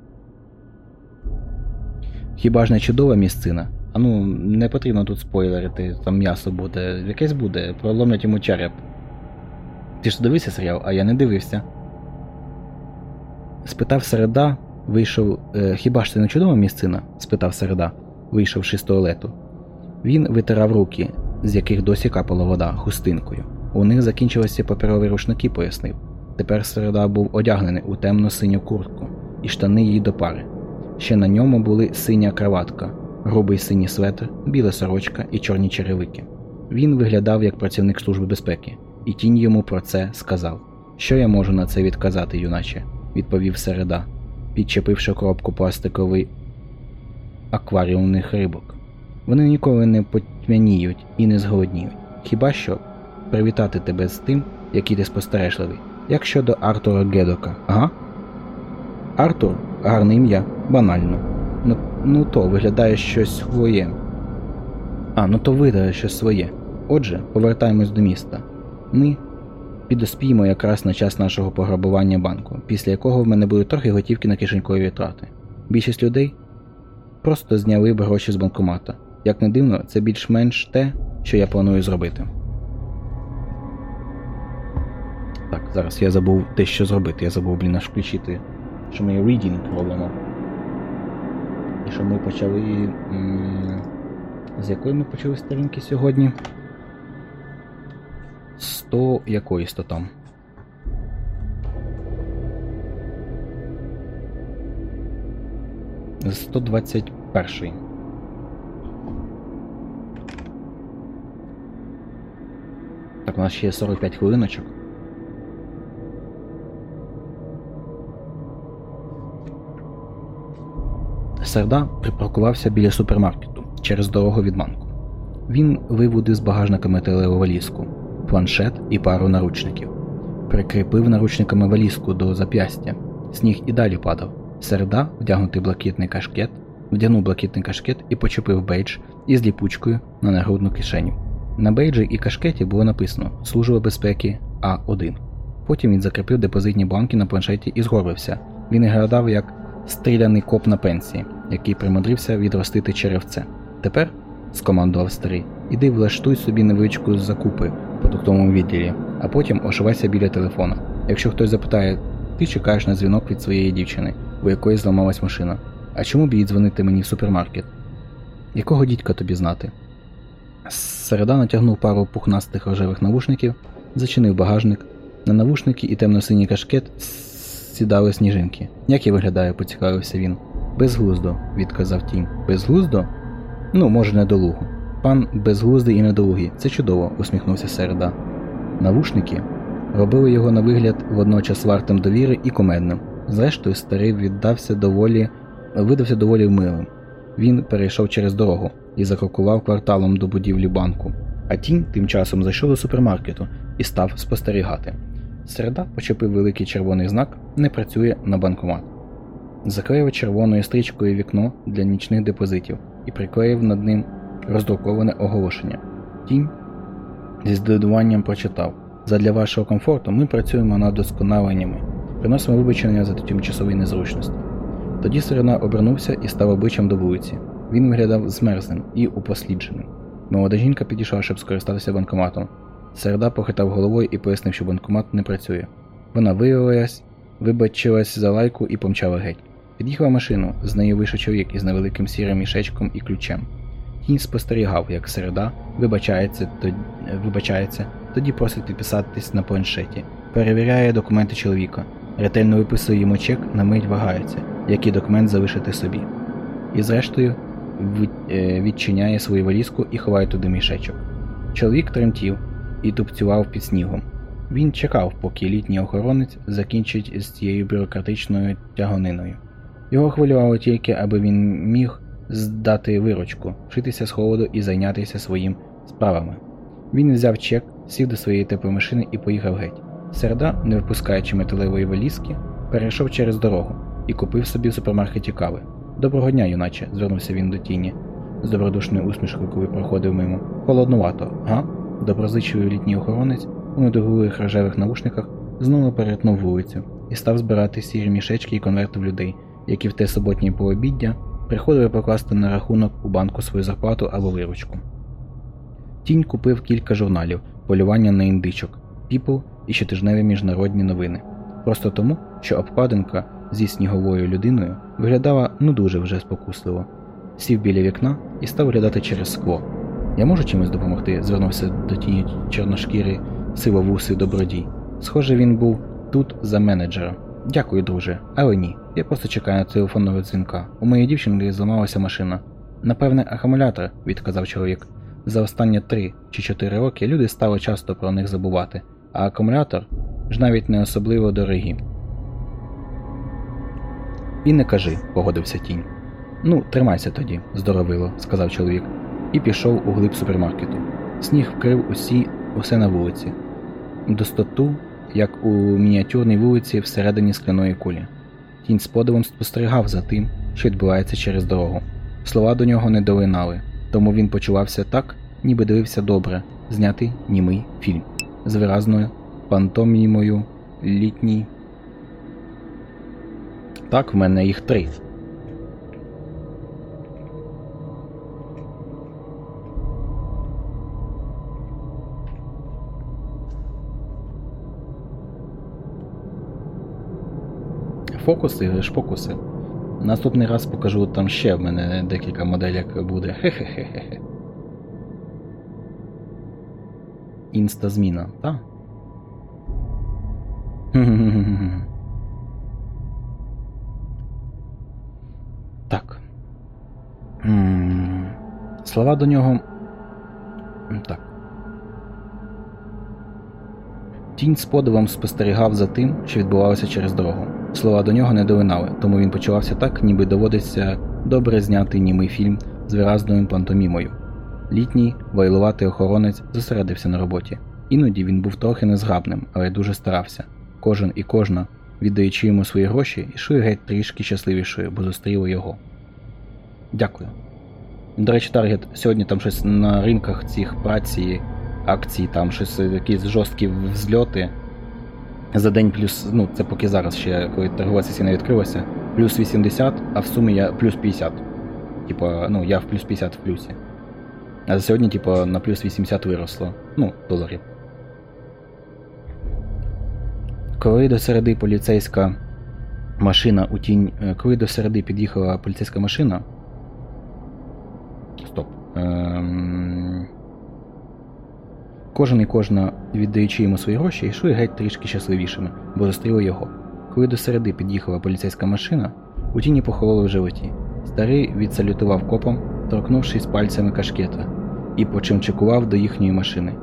Хіба ж не чудова місцина? А ну, не потрібно тут спойлерити, там м'ясо буде, якесь буде, проломлять йому череп. Ти ж дивився серіал, а я не дивився. Спитав середа, вийшов. Е, хіба ж це не чудова місцина? спитав середа, вийшовши з туалету. Він витирав руки, з яких досі капала вода, хустинкою. У них закінчилися паперові рушники, пояснив. Тепер середа був одягнений у темно синю куртку і штани їй до пари. Ще на ньому були синя краватка, грубий синій светр, біла сорочка і чорні черевики. Він виглядав як працівник Служби безпеки, і тінь йому про це сказав. Що я можу на це відказати, юначе? відповів середа, підчепивши коробку пластиковий акваріумних рибок. Вони ніколи не потьмяніють і не зголодніють. Хіба що привітати тебе з тим, який ти спостережливий. Як щодо Артура Гедока, ага? Артур гарне ім'я, банально. Ну, ну то виглядає щось своє. А, ну то видає щось своє. Отже, повертаємось до міста. Ми підоспіємо якраз на час нашого пограбування банку, після якого в мене будуть трохи готівки на кишенькові витрати. Більшість людей просто зняли б гроші з банкомата. Як не дивно, це більш-менш те, що я планую зробити. Так, зараз я забув дещо зробити. Я забув, блін, аж включити, що ми reading робимо. І що ми почали. З якої ми почали сторінки сьогодні? 100 якоїсь то там. З 121. Так, у нас ще є 45 хвилиночок. Серда припаркувався біля супермаркету через дорогу від банку. Він виводив з багажника металеву валізку, планшет і пару наручників. Прикріпив наручниками валізку до зап'ястя. Сніг і далі падав. Середа, вдягнутий блакитний кашкет, вдягнув блакитний кашкет і почепив бейдж із ліпучкою на нагрудну кишеню. На бейджі і кашкеті було написано Служба безпеки А1. Потім він закріпив депозитні бланки на планшеті і згорбився. Він виглядав як стріляний коп на пенсії, який примудрився відростити черевце. Тепер, скомандував старий, іди влаштуй собі невеличкі закупи в продуктовому відділі, а потім ошивайся біля телефона. Якщо хтось запитає, ти чекаєш на дзвінок від своєї дівчини, у якої зламалась машина. А чому б їй дзвонити мені в супермаркет? Якого дідька тобі знати? Середа натягнув пару пухнастих рожевих навушників, зачинив багажник. На навушники і темно-синій кашкет сідали сніжинки. Як я виглядаю, поцікавився він. Безглуздо, відказав тінь. Безглуздо? Ну, може, недолуго. Пан безглуздий і недолугий. Це чудово, усміхнувся Середа. Навушники робили його на вигляд водночас вартим довіри і комедним. Зрештою, старий віддався доволі, видався доволі милим. Він перейшов через дорогу і закрокував кварталом до будівлі банку. А тінь тим часом зайшов до супермаркету і став спостерігати. Середа почепив великий червоний знак не працює на банкомат. Заклеїв червоною стрічкою вікно для нічних депозитів і приклеїв над ним роздруковане оголошення. Тінь зі здивуванням прочитав: Задля вашого комфорту ми працюємо над досконаленнями, приносимо вибачення за тимчасові незручності. Тоді Серена обернувся і став обличчям до вулиці. Він виглядав змерзним і упослідженим. Молода жінка підійшла, щоб скористатися банкоматом. Середа похитав головою і пояснив, що банкомат не працює. Вона виявилась, вибачилась за лайку і помчала геть. Під'їхала машину, з нею вийшов чоловік із невеликим сірим мішечком і ключем. Кінь спостерігав, як середа вибачається, тоді, вибачається, тоді просить підписатись на планшеті, перевіряє документи чоловіка, ретельно виписує йому чек, на мить вагається, який документ залишити собі. І зрештою відчиняє свою валізку і ховає туди мішечок. Чоловік тремтів і тупцював під снігом. Він чекав, поки літній охоронець закінчить з цією бюрократичною тягониною. Його хвилювало тільки, аби він міг здати виручку, вшитися з холоду і зайнятися своїм справами. Він взяв чек, сів до своєї тепломашини і поїхав геть. Середа, не випускаючи металевої валізки, перейшов через дорогу і купив собі в супермаркеті кави. Доброго дня, юначе, звернувся він до тіні, з добродушною усмішкою, коли проходив мимо. Холоднувато, га? Доброзичливий літній охоронець у недогових рожевих навушниках знову перетнув вулицю і став збирати сірі мішечки і конверти в людей, які в те суботнє пообіддя приходили покласти на рахунок у банку свою зарплату або виручку. Тінь купив кілька журналів, полювання на індичок, People і щотижневі міжнародні новини. Просто тому, що обкладинка зі сніговою людиною виглядала ну дуже вже спокусливо. Сів біля вікна і став глядати через скло. Я можу чимось допомогти? звернувся до тіні чорношкіри сивовусий добродій. Схоже, він був тут за менеджера. Дякую, друже, але ні. Я просто чекаю на телефонного дзвінка. У моєї дівчинки зламалася машина. Напевне, акумулятор, відказав чоловік. За останні три чи чотири роки люди стали часто про них забувати, а акумулятор ж навіть не особливо дорогі. І не кажи, погодився тінь. Ну, тримайся тоді, здоровило, сказав чоловік, і пішов у глиб супермаркету. Сніг вкрив усі, усе на вулиці, достоту, як у мініатюрній вулиці всередині скляної кулі. Тінь з подивом спостерігав за тим, що відбувається через дорогу. Слова до нього не долинали, тому він почувався так, ніби дивився добре, знятий німий фільм з виразною пантомімою літній. Так, в мене їх три. Фокуси шпокуси. Наступний раз покажу там ще в мене декілька моделек буде. хе-хе-хе-хе. Інста зміна, так? Так. Слова до нього. Так. Тінь з подивом спостерігав за тим, що відбувалося через дорогу. Слова до нього не долинали, тому він почувався так, ніби доводиться добре зняти німий фільм з виразною пантомімою. Літній, вайлуватий охоронець зосередився на роботі. Іноді він був трохи незграбним, але дуже старався. Кожен і кожна, віддаючи йому свої гроші, йшли геть трішки щасливішою, бо зустріли його. Дякую. До речі, Таргет, сьогодні там щось на ринках цих праці, акцій, там щось якісь жорсткі взльоти. За день плюс, ну це поки зараз ще, коли торгова сесія не відкрилася, плюс 80, а в сумі я плюс 50. Типа, ну я в плюс 50 в плюсі. А за сьогодні, типа, на плюс 80 виросло. Ну, доларів. Коли до середи поліцейська машина у тінь. е, Коли до середи під'їхала поліцейська машина. Стоп. Ем... Кожен і кожна, віддаючи йому свої гроші, йшли геть трішки щасливішими, бо зустріли його. Коли до середи під'їхала поліцейська машина, у тіні похололо в животі. Старий відсалютував копом, торкнувшись пальцями кашкета, і почимчикував до їхньої машини.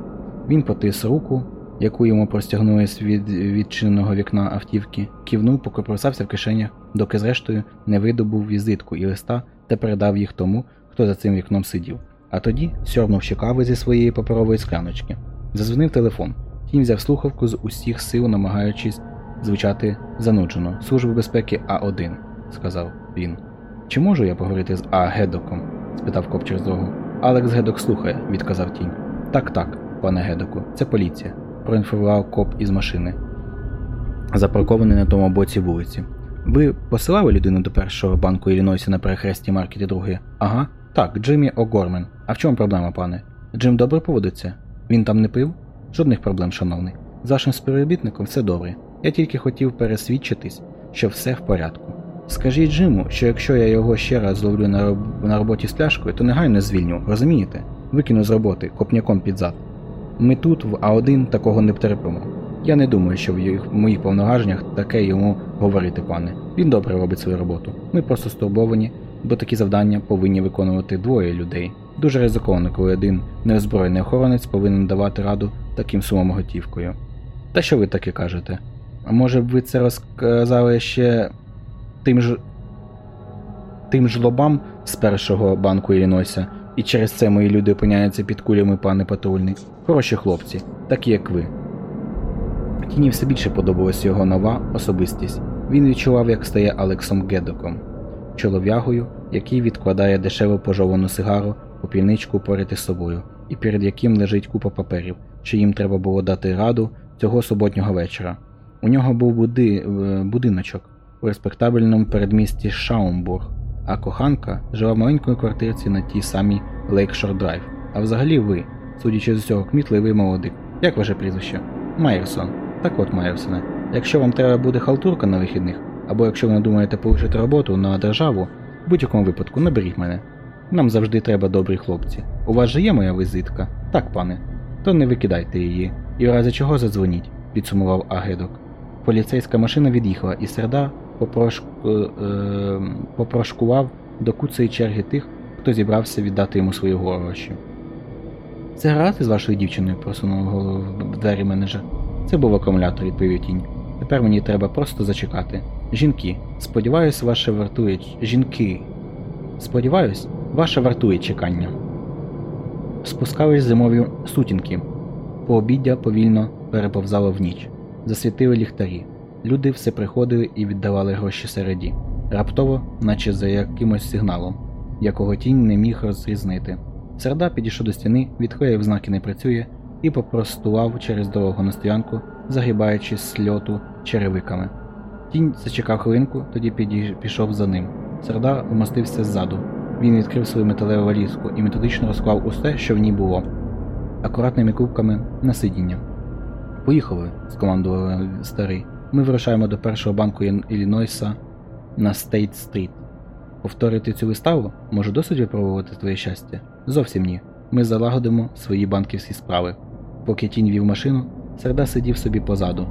Він потис руку, яку йому простягнули з від відчиненого вікна автівки, кивнув, покопросався в кишенях, доки зрештою не видобув візитку і листа та передав їх тому, хто за цим вікном сидів. А тоді сьорнув кави зі своєї паперової скляночки. Зазвонив телефон. Тінь взяв слухавку з усіх сил, намагаючись звучати зануджено. Служби безпеки А1, сказав він. Чи можу я поговорити з А. Гедоком? Спитав коп через дорогу. Алекс Гедок слухає, відказав тінь. Так, так, пане Гедоку, це поліція, проінформував коп із машини, запаркований на тому боці вулиці. Ви посилали людину до першого банку Іллінойсі на перехресті маркеті другої? Ага. Так, Джиммі О'Гормен. А в чому проблема, пане? Джим добре поводиться? Він там не пив? Жодних проблем, шановний. З вашим співробітником все добре. Я тільки хотів пересвідчитись, що все в порядку. Скажіть Джиму, що якщо я його ще раз зловлю на, роб... на роботі з пляшкою, то негайно звільню, розумієте? Викину з роботи копняком під зад. Ми тут, в А1, такого не втерпимо. Я не думаю, що в їх- моїх повноваженнях таке йому говорити, пане. Він добре робить свою роботу. Ми просто стурбовані, бо такі завдання повинні виконувати двоє людей. Дуже ризиковано, коли один неозброєний охоронець повинен давати раду таким сумам готівкою. Та що ви таке кажете? А може б ви це розказали ще тим ж тим жлобам з першого банку Іллінойса, і через це мої люди опиняються під кулями, пане патрульний. Хороші хлопці, такі як ви. Тіні все більше подобалась його нова особистість. Він відчував, як стає Алексом Гедоком, чолов'ягою, який відкладає дешеву пожовану сигару у попільничку поряд із собою, і перед яким лежить купа паперів, що їм треба було дати раду цього суботнього вечора. У нього був буди, е, будиночок у респектабельному передмісті Шаумбург, а коханка жила в маленькій квартирці на тій самій Лейкшор Драйв. А взагалі ви, судячи з усього, кмітливий молодик. Як ваше прізвище? Майерсон. Так от, Майерсоне, якщо вам треба буде халтурка на вихідних, або якщо ви надумаєте полишити роботу на державу, в будь-якому випадку наберіть мене. Нам завжди треба добрі хлопці. У вас же є моя візитка? Так, пане. То не викидайте її. І в разі чого задзвоніть, підсумував Агедок. Поліцейська машина від'їхала, і серда попрошкував до куцої черги тих, хто зібрався віддати йому свої гроші. Це грати з вашою дівчиною, просунув голову в двері менеджер. Це був акумулятор, відповів тінь. Тепер мені треба просто зачекати. Жінки, сподіваюсь, ваше вартує. Жінки. Сподіваюсь, ваше вартує чекання. Спускались зимові сутінки. Пообіддя повільно переповзало в ніч. Засвітили ліхтарі. Люди все приходили і віддавали гроші середі. Раптово, наче за якимось сигналом, якого тінь не міг розрізнити. Серда підійшов до стіни, відклеїв знаки не працює і попростував через дорогу на стоянку, загибаючи сльоту черевиками. Тінь зачекав хвилинку, тоді пішов за ним. Серда вмостився ззаду. Він відкрив свою металеву валізку і методично розклав усе, що в ній було, акуратними кубками на сидіння. Поїхали, скомандував старий. Ми вирушаємо до першого банку Ін- Іллінойса на Стейт Стріт. Повторити цю виставу? Може досить випробувати твоє щастя? Зовсім ні. Ми залагодимо свої банківські справи. Поки тінь вів машину, Середа сидів собі позаду,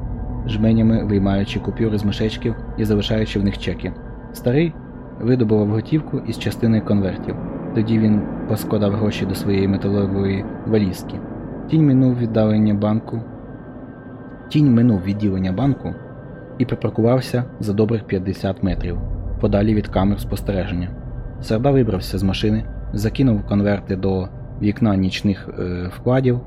жменями виймаючи купюри з мішечків і залишаючи в них чеки. Старий видобував готівку із частини конвертів. Тоді він поскладав гроші до своєї металевої валізки. Тінь минув відділення банку. Тінь минув відділення банку і припаркувався за добрих 50 метрів, подалі від камер спостереження. Серда вибрався з машини, закинув конверти до вікна нічних е, вкладів,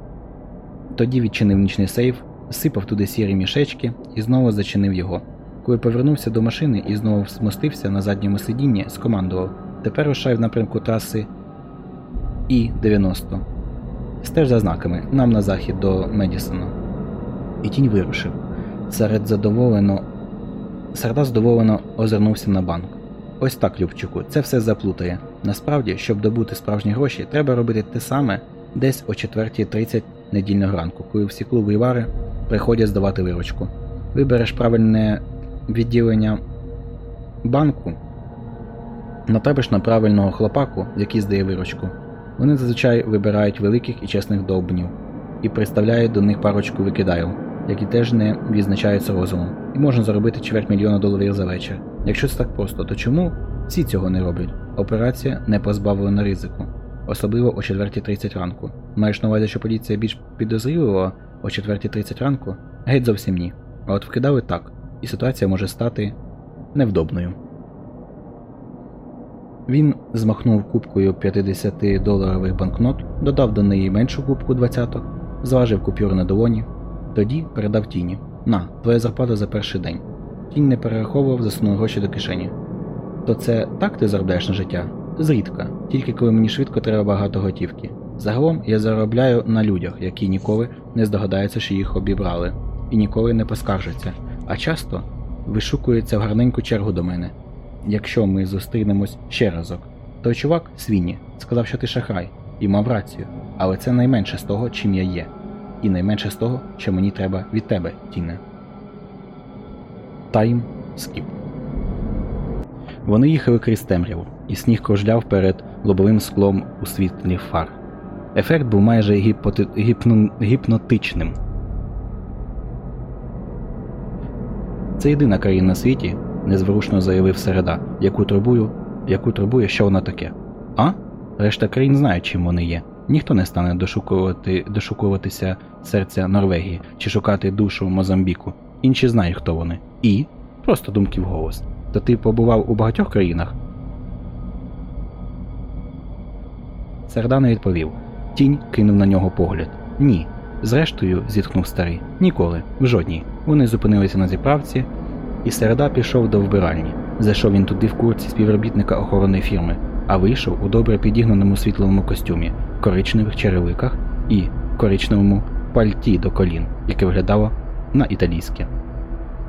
тоді відчинив нічний сейф, сипав туди сірі мішечки і знову зачинив його. Коли повернувся до машини і знову смостився на задньому сидінні, скомандував Тепер рушай в напрямку траси І-90. Стеж за знаками, нам на захід до Медісона. І тінь вирушив. Серед задоволено. Серда задоволено озирнувся на банк. Ось так, Любчику, це все заплутає. Насправді, щоб добути справжні гроші, треба робити те саме десь о 4.30 недільного ранку, коли всі клуби і вари приходять здавати виручку. Вибереш правильне відділення банку, натрапиш на правильного хлопаку, який здає виручку. Вони зазвичай вибирають великих і чесних довбнів і приставляють до них парочку викидаю, які теж не відзначаються розумом, і можна заробити чверть мільйона доларів за вечір. Якщо це так просто, то чому ці цього не роблять? Операція не позбавлена ризику, особливо о 4.30 ранку. Маєш на увазі, що поліція більш підозрілива о 4.30 ранку? Геть зовсім ні. А от вкидали так, і ситуація може стати невдобною. Він змахнув купкою 50-доларових банкнот, додав до неї меншу купку двадцяток, зважив купюри на долоні, тоді передав тіні. На, твоя зарплата за перший день. Тінь не перераховував, засунув гроші до кишені. То це так ти заробляєш на життя? Зрідка, тільки коли мені швидко треба багато готівки. Загалом я заробляю на людях, які ніколи не здогадаються, що їх обібрали, і ніколи не поскаржаться, а часто вишукуються в гарненьку чергу до мене. Якщо ми зустрінемось ще разок, той чувак, Свіні, сказав, що ти шахрай, і мав рацію, але це найменше з того, чим я є, і найменше з того, що мені треба від тебе, Тіне. Тайм скіп. Вони їхали крізь темряву, і сніг кружляв перед лобовим склом у світлі фар. Ефект був майже гіпоти... гіпно... гіпнотичним. Це єдина країна на світі, незворушно заявив середа, яку турбую, яку турбує, що вона таке. А? Решта країн знають, чим вони є. Ніхто не стане дошукувати, дошукуватися серця Норвегії чи шукати душу Мозамбіку. Інші знають, хто вони. І просто думки вголос. То ти побував у багатьох країнах? Серда не відповів. Тінь кинув на нього погляд. Ні. Зрештою, зітхнув старий. Ніколи, в жодній. Вони зупинилися на зіправці, і середа пішов до вбиральні. Зайшов він туди в курці співробітника охоронної фірми, а вийшов у добре підігнаному світловому костюмі, коричневих черевиках і коричневому пальті до колін, яке виглядало на італійське.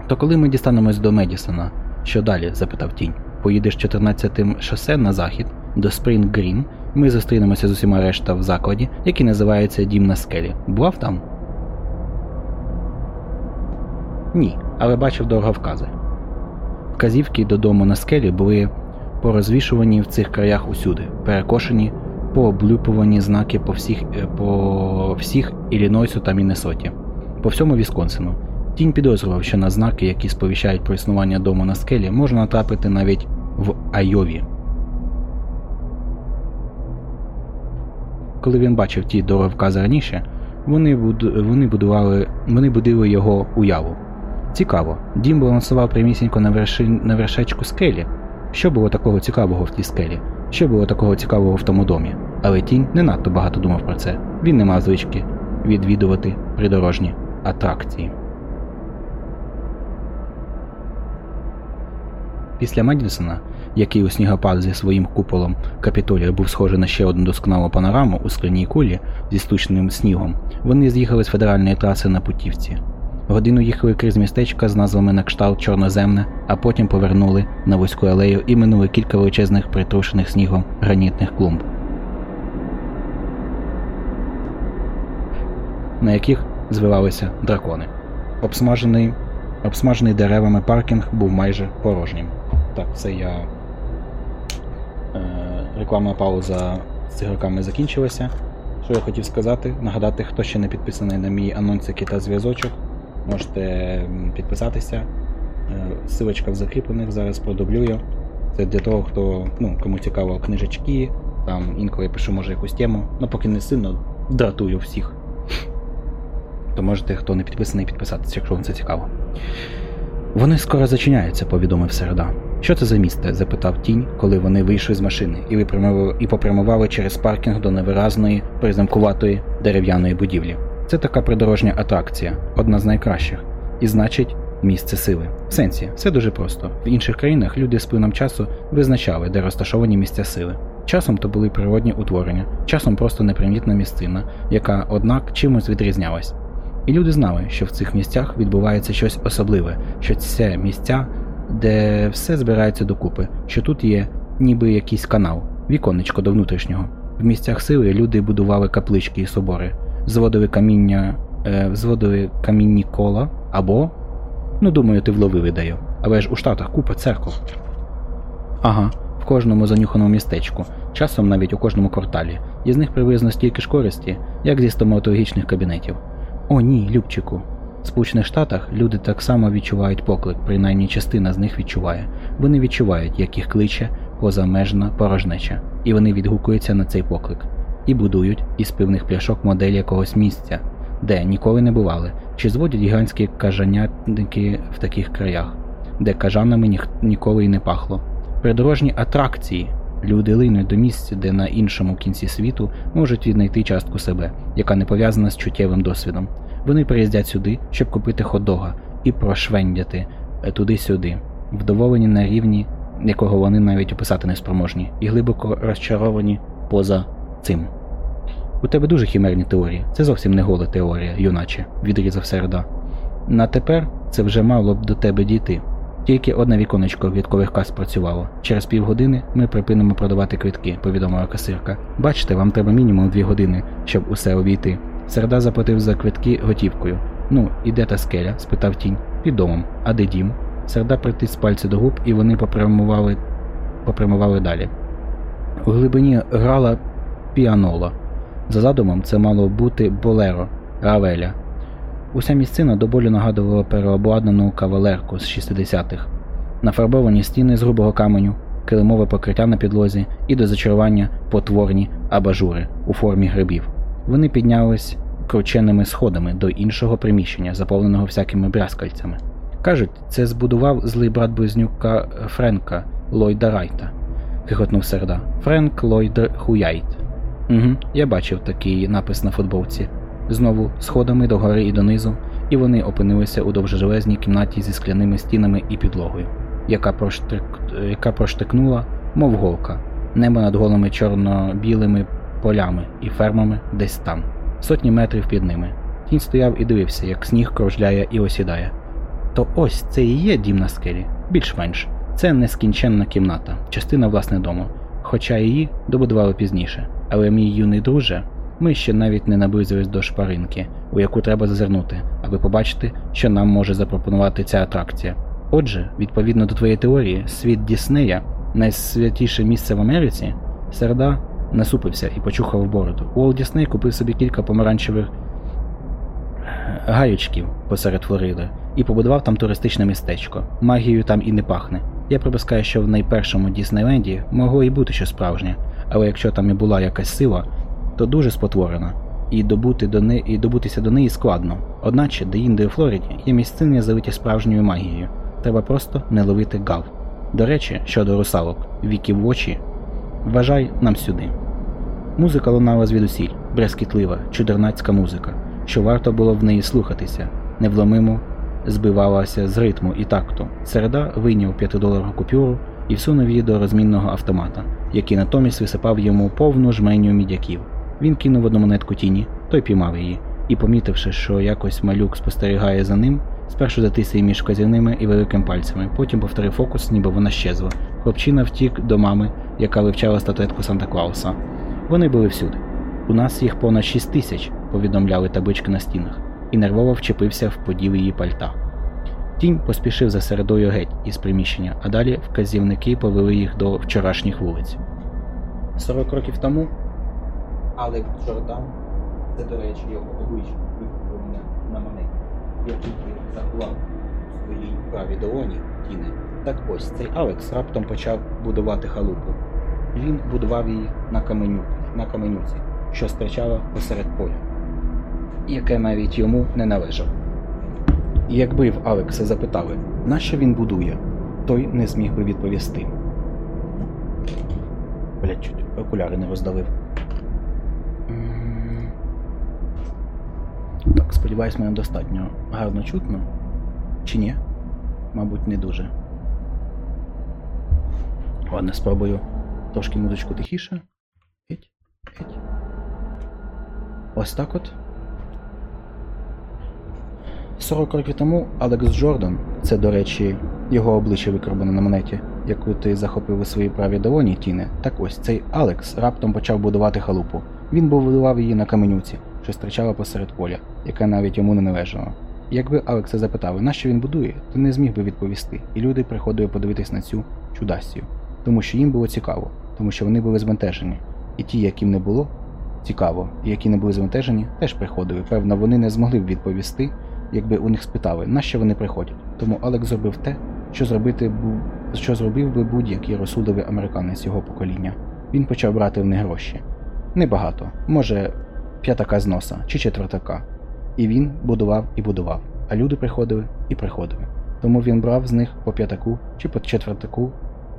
То коли ми дістанемось до Медісона, що далі? запитав тінь. Поїдеш 14-тим шосе на захід до Спрінг Грін. Ми зустрінемося з усіма решта в закладі, який називається Дім на скелі. Бував там? Ні, але бачив дороговкази. Вказівки додому на скелі були порозвішувані в цих краях усюди, перекошені, пооблюпувані знаки по всіх, е, по всіх Іллінойсу та Міннесоті, по всьому Вісконсину. Тінь підозрював, що на знаки, які сповіщають про існування дому на скелі, можна натрапити навіть в Айові. Коли він бачив ті дороговкази раніше, вони, буду, вони будували, вони будили його уяву. Цікаво, дім балансував прямісінько на, верши, на вершечку скелі. Що було такого цікавого в тій скелі? Що було такого цікавого в тому домі? Але тінь не надто багато думав про це. Він не мав звички відвідувати придорожні атракції. Після Медісона, який у снігопад зі своїм куполом капітолія був схожий на ще одну досконалу панораму у скляній кулі зі стучним снігом, вони з'їхали з федеральної траси на путівці. Годину їхали крізь містечка з назвами на кшталт Чорноземне, а потім повернули на вузьку алею і минули кілька величезних притрушених снігом гранітних клумб, на яких звивалися дракони. Обсмажений Обсмажений деревами паркінг був майже порожнім. Так, це я. Е, рекламна пауза з цигарками закінчилася. Що я хотів сказати? Нагадати, хто ще не підписаний на мій анонсики та зв'язочок, можете підписатися. Е, Силочка в закріплених, зараз продублюю. Це для того, хто, ну, кому цікаво книжечки, там інколи пишу може якусь тему, ну поки не сильно дратую всіх. То можете, хто не підписаний, підписатися, якщо вам це цікаво. Вони скоро зачиняються, повідомив Середа. Що це за місце? запитав тінь, коли вони вийшли з машини і випрямували і попрямували через паркінг до невиразної, призамкуватої дерев'яної будівлі. Це така придорожня атракція, одна з найкращих. І значить, місце сили. В сенсі, все дуже просто. В інших країнах люди з плином часу визначали, де розташовані місця сили. Часом то були природні утворення, часом просто непримітна місцина, яка, однак, чимось відрізнялась. І люди знали, що в цих місцях відбувається щось особливе, що це місця, де все збирається докупи, що тут є ніби якийсь канал, віконечко до внутрішнього. В місцях сили люди будували каплички і собори, зводили каміння, е, зводили камінні кола або. Ну, думаю, ти вловив ідею. Але ж у Штатах купа церков. Ага, в кожному занюханому містечку, часом навіть у кожному кварталі. І з них приблизно стільки ж користі, як зі стоматологічних кабінетів. О, ні, Любчику. В Сполучених Штатах люди так само відчувають поклик, принаймні частина з них відчуває. Вони відчувають, як їх кличе позамежна порожнеча, і вони відгукуються на цей поклик. І будують із пивних пляшок модель якогось місця, де ніколи не бували, чи зводять гігантські кажанятники в таких краях, де кажанами ніх... ніколи й не пахло. Придорожні атракції. Люди линуть до місця, де на іншому кінці світу можуть віднайти частку себе, яка не пов'язана з чуттєвим досвідом. Вони приїздять сюди, щоб купити хот-дога і прошвендяти е, туди-сюди, вдоволені на рівні, якого вони навіть описати не спроможні, і глибоко розчаровані поза цим. У тебе дуже хімерні теорії. Це зовсім не гола теорія, юначе, відрізав середа. На тепер це вже мало б до тебе дійти. Тільки одне віконечко від ковирка спрацювало. Через півгодини ми припинимо продавати квитки, повідомила касирка. Бачите, вам треба мінімум дві години, щоб усе обійти. Середа заплатив за квитки готівкою. Ну, і де та скеля? спитав тінь. Під домом. А де дім? Середа притис пальці до губ, і вони попрямували, попрямували далі. У глибині грала піанола. За задумом, це мало бути болеро Равеля. Уся місцина до болю нагадувала переобладнану кавалерку з 60-х. Нафарбовані стіни з грубого каменю, килимове покриття на підлозі і до зачарування потворні абажури у формі грибів. Вони піднялись крученими сходами до іншого приміщення, заповненого всякими брязкальцями. Кажуть, це збудував злий брат близнюка Френка Ллойда Райта, хихотнув серда. Френк Ллойд Хуяйт. Угу, я бачив такий напис на футболці. Знову сходами догори і донизу, і вони опинилися у довжелезній кімнаті зі скляними стінами і підлогою, яка, проштик... яка проштикнула, мов голка, небо над голими чорно-білими полями і фермами десь там, сотні метрів під ними. Тінь стояв і дивився, як сніг кружляє і осідає. То ось це і є дім на скелі, більш-менш. Це нескінченна кімната, частина власне дому, хоча її добудували пізніше. Але мій юний друже, ми ще навіть не наблизились до шпаринки, у яку треба зазирнути, аби побачити, що нам може запропонувати ця атракція. Отже, відповідно до твоєї теорії, світ Діснея найсвятіше місце в Америці, середа насупився і почухав бороду. Уолт Дісней купив собі кілька помаранчевих гаючків посеред Флориди і побудував там туристичне містечко. Магією там і не пахне. Я припускаю, що в найпершому Діснейленді могло і бути щось справжнє, але якщо там і була якась сила, то дуже спотворена, і добути до не... і добутися до неї складно. Одначе, де-інде у Флориді є місцини залиті справжньою магією. Треба просто не ловити гав. До речі, щодо русалок, віки в очі, вважай нам сюди. Музика лунала звідусіль, брескітлива, чудернацька музика, що варто було в неї слухатися, невломимо збивалася з ритму і такту. Середа вийняв п'ятидоларову купюру і всунув її до розмінного автомата, який натомість висипав йому повну жменю мідяків. Він кинув одну монетку тіні, той піймав її, і, помітивши, що якось малюк спостерігає за ним, спершу затис між вказівними і великим пальцями, потім повторив фокус, ніби вона щезла. Хлопчина втік до мами, яка вивчала статуетку Санта Клауса. Вони були всюди. У нас їх понад шість тисяч, повідомляли таблички на стінах, і нервово вчепився в поділ її пальта. Тінь поспішив за середою геть із приміщення, а далі вказівники повели їх до вчорашніх вулиць. 40 років тому Алек Джордан, це, до речі, його обличчя викликав мене на мене. Я тільки заховав у своїй правій долоні тіни. Так ось цей Алекс раптом почав будувати халупу. Він будував її на каменю, на каменюці, що стирчала посеред поля, яке навіть йому не належало. І якби в Алекса запитали, нащо він будує, той не зміг би відповісти. Блять, чуть окуляри не роздавив. М. Так, сподіваюсь, мене достатньо гарно чутно. Чи ні? Мабуть, не дуже. Ладно, спробую трошки музичку тихіше. Ось так от. 40 років тому Алекс Джордан, це, до речі, його обличчя викарбане на монеті, яку ти захопив у своїй правій долоні, Тіне. Так ось цей Алекс раптом почав будувати халупу. Він будував її на каменюці, що стирчала посеред поля, яке навіть йому не належало. Якби Алекса запитали, нащо він будує, то не зміг би відповісти, і люди приходили подивитись на цю чудасію, тому що їм було цікаво, тому що вони були збентежені. І ті, яким не було цікаво, і які не були збентежені, теж приходили. Певно, вони не змогли б відповісти, якби у них спитали, нащо вони приходять. Тому Алекс зробив те, що зробити бу... що зробив би будь-який розсудовий американець його покоління. Він почав брати в них гроші. Небагато, може, п'ятака з носа чи четвертака. І він будував і будував, а люди приходили і приходили. Тому він брав з них по п'ятаку чи по четвертаку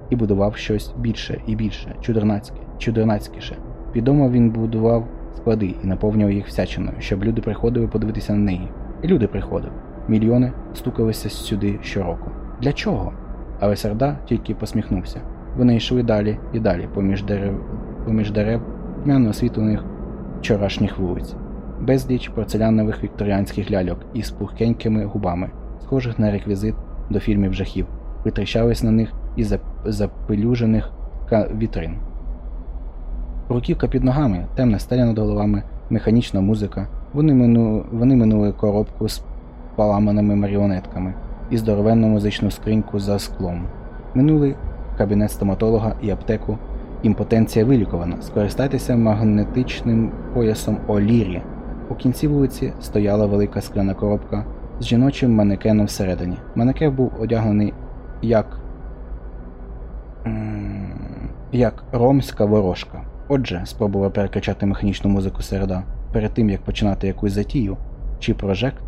і будував щось більше і більше, чудернацьке, чудернацькіше. Відомо він будував склади і наповнював їх всячиною, щоб люди приходили подивитися на неї. І люди приходили. Мільйони стукалися сюди щороку. Для чого? Але Серда тільки посміхнувся. Вони йшли далі і далі, поміж дерев, поміж дерев тьмяно освітлених вчорашніх вулиць, безліч порцелянових вікторіанських ляльок із пухкенькими губами, схожих на реквізит до фільмів жахів, витріщались на них із зап- запелюжених вітрин. Руківка під ногами, темна стеля над головами, механічна музика. Вони, мину... Вони минули коробку з поламаними маріонетками і здоровенну музичну скриньку за склом. Минули кабінет стоматолога і аптеку. Імпотенція вилікувана. Скористайтеся магнетичним поясом Олірі. У кінці вулиці стояла велика скляна коробка з жіночим манекеном всередині. Манекен був одягнений як. як ромська ворожка. Отже, спробував перекачати механічну музику середа. Перед тим як починати якусь затію чи прожект,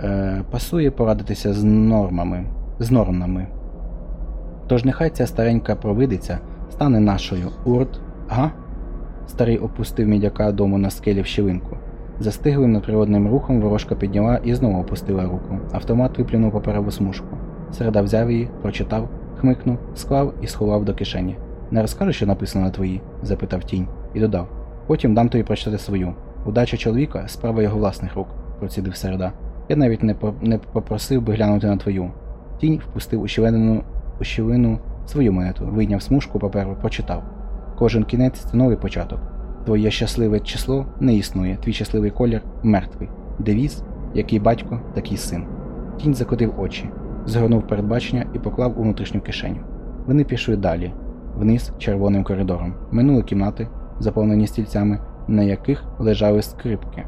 е, пасує порадитися з нормами, з нормами. Тож нехай ця старенька провидиця стане нашою урт. Ага. Старий опустив мідяка дому на скелі в щілинку. Застиглим надприродним рухом ворожка підняла і знову опустила руку. Автомат виплюнув паперову смужку. Середа взяв її, прочитав, хмикнув, склав і сховав до кишені. Не розкажеш, що написано на твоїй? запитав тінь і додав. Потім дам тобі прочитати свою. Удача чоловіка справа його власних рук, процідив середа. Я навіть не, по- не попросив би глянути на твою. Тінь впустив у щілину, у щілину свою монету, вийняв смужку паперу, прочитав. Кожен кінець це новий початок. Твоє щасливе число не існує, твій щасливий колір мертвий. Девіз, який батько, такий син. Тінь закотив очі, згорнув передбачення і поклав у внутрішню кишеню. Вони пішли далі, вниз червоним коридором, минули кімнати, заповнені стільцями, на яких лежали скрипки,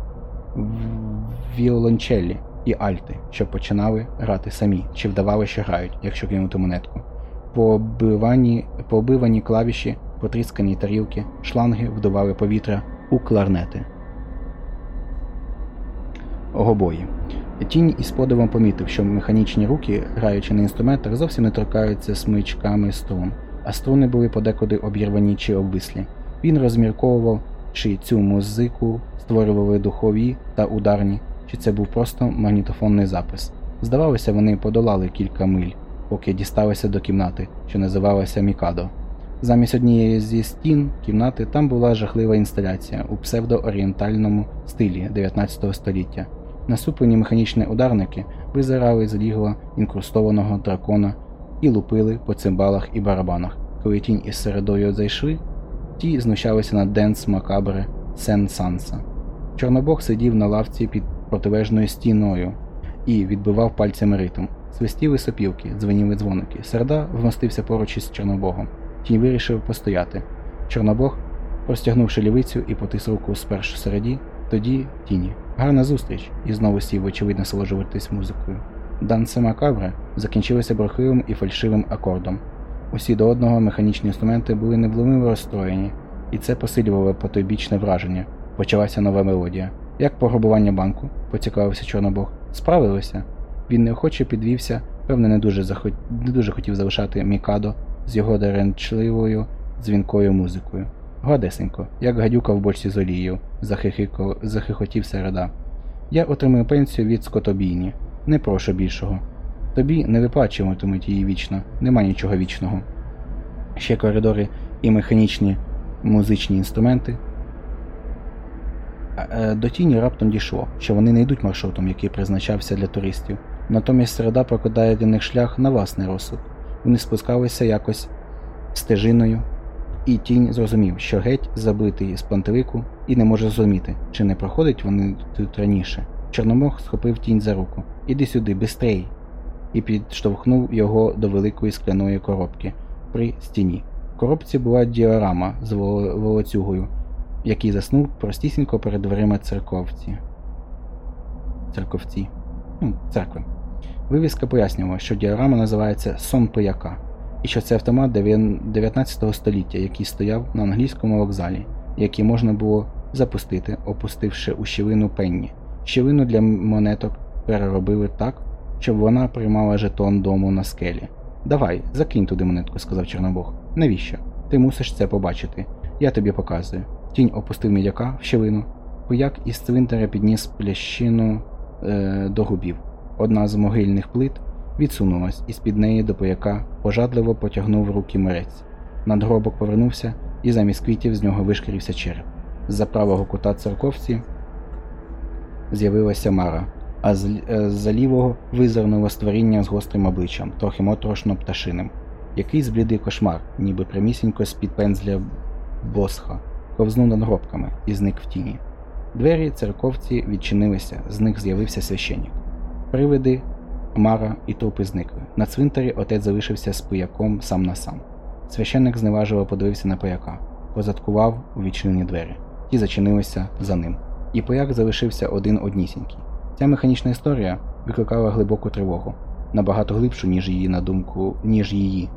віолончелі і альти, що починали грати самі, чи вдавали, що грають, якщо кинути монетку. Побивані, побивані клавіші, потріскані тарілки, шланги вдували повітря у кларнети. Гобої. Тінь із подивом помітив, що механічні руки, граючи на інструментах, зовсім не торкаються смичками струн, а струни були подекуди обірвані чи обвислі. Він розмірковував, чи цю музику створювали духові та ударні, чи це був просто магнітофонний запис. Здавалося, вони подолали кілька миль, поки дісталися до кімнати, що називалася Мікадо. Замість однієї зі стін кімнати там була жахлива інсталяція у псевдоорієнтальному стилі 19 століття. Насуплені механічні ударники визирали з лігла інкрустованого дракона і лупили по цимбалах і барабанах. Коли тінь із середою зайшли, ті знущалися над Денс Макабре Сен Санса. Чорнобог сидів на лавці під протилежною стіною і відбивав пальцями ритм. Свистіли сопілки, дзвеніли дзвоники. Серда вмостився поруч із Чорнобогом. Тінь вирішив постояти. Чорнобог, простягнувши лівицю і потис руку спершу середі, тоді тіні. Гарна зустріч, і знову сів, очевидно, насолоджуватись музикою. Данце Макабре закінчилося брехливим і фальшивим акордом. Усі до одного механічні інструменти були невломиво розстроєні, і це посилювало потойбічне враження. Почалася нова мелодія. Як пограбування банку, поцікавився Чорнобог. Справилося. Він неохоче підвівся, певне, не дуже захот... не дуже хотів залишати Мікадо з його деренчливою дзвінкою музикою. Гладесенько, як гадюка в бочці з олією, захихико... захихотів середа. Я отримую пенсію від скотобійні. Не прошу більшого. Тобі не виплачуватимуть її вічно, нема нічого вічного. Ще коридори і механічні музичні інструменти. Е, До тіні раптом дійшло, що вони не йдуть маршрутом, який призначався для туристів. Натомість середа прокладає для них шлях на власний розсуд. Вони спускалися якось стежиною, і тінь зрозумів, що геть забитий з пантелику і не може зрозуміти, чи не проходить вони тут раніше. Чорномог схопив тінь за руку. Іди сюди, бистрей! І підштовхнув його до великої скляної коробки при стіні. В коробці була діорама з волоцюгою, який заснув простісінько перед дверима церковці. Церковці. Ну, церкви. Вивіска пояснювала, що діорама називається Сон пияка, і що це автомат 19 століття, який стояв на англійському вокзалі, який можна було запустити, опустивши у щілину пенні. Щілину для монеток переробили так, щоб вона приймала жетон дому на скелі. Давай, закинь туди монетку, сказав Чорнобог. Навіщо? Ти мусиш це побачити. Я тобі показую. Тінь опустив мідяка в щелину. Пияк із цвинтаря підніс плящину е, до губів. Одна з могильних плит відсунулась, і з під неї до пияка пожадливо потягнув руки морець. Надгробок повернувся, і замість квітів з нього вишкірився череп. З-за правого кута церковці з'явилася Мара а е, з-за лівого визирнуло створіння з гострим обличчям, трохи моторошно пташиним. Якийсь блідий кошмар, ніби прямісінько з-під пензля босха, ковзнув над гробками і зник в тіні. Двері церковці відчинилися, з них з'явився священник. Привиди, Мара і трупи зникли. На цвинтарі отець залишився з пияком сам на сам. Священник зневажливо подивився на пияка, позадкував у відчинені двері. Ті зачинилися за ним. І пияк залишився один однісінький. Ця механічна історія викликала глибоку тривогу, набагато глибшу, ніж її на думку, ніж її.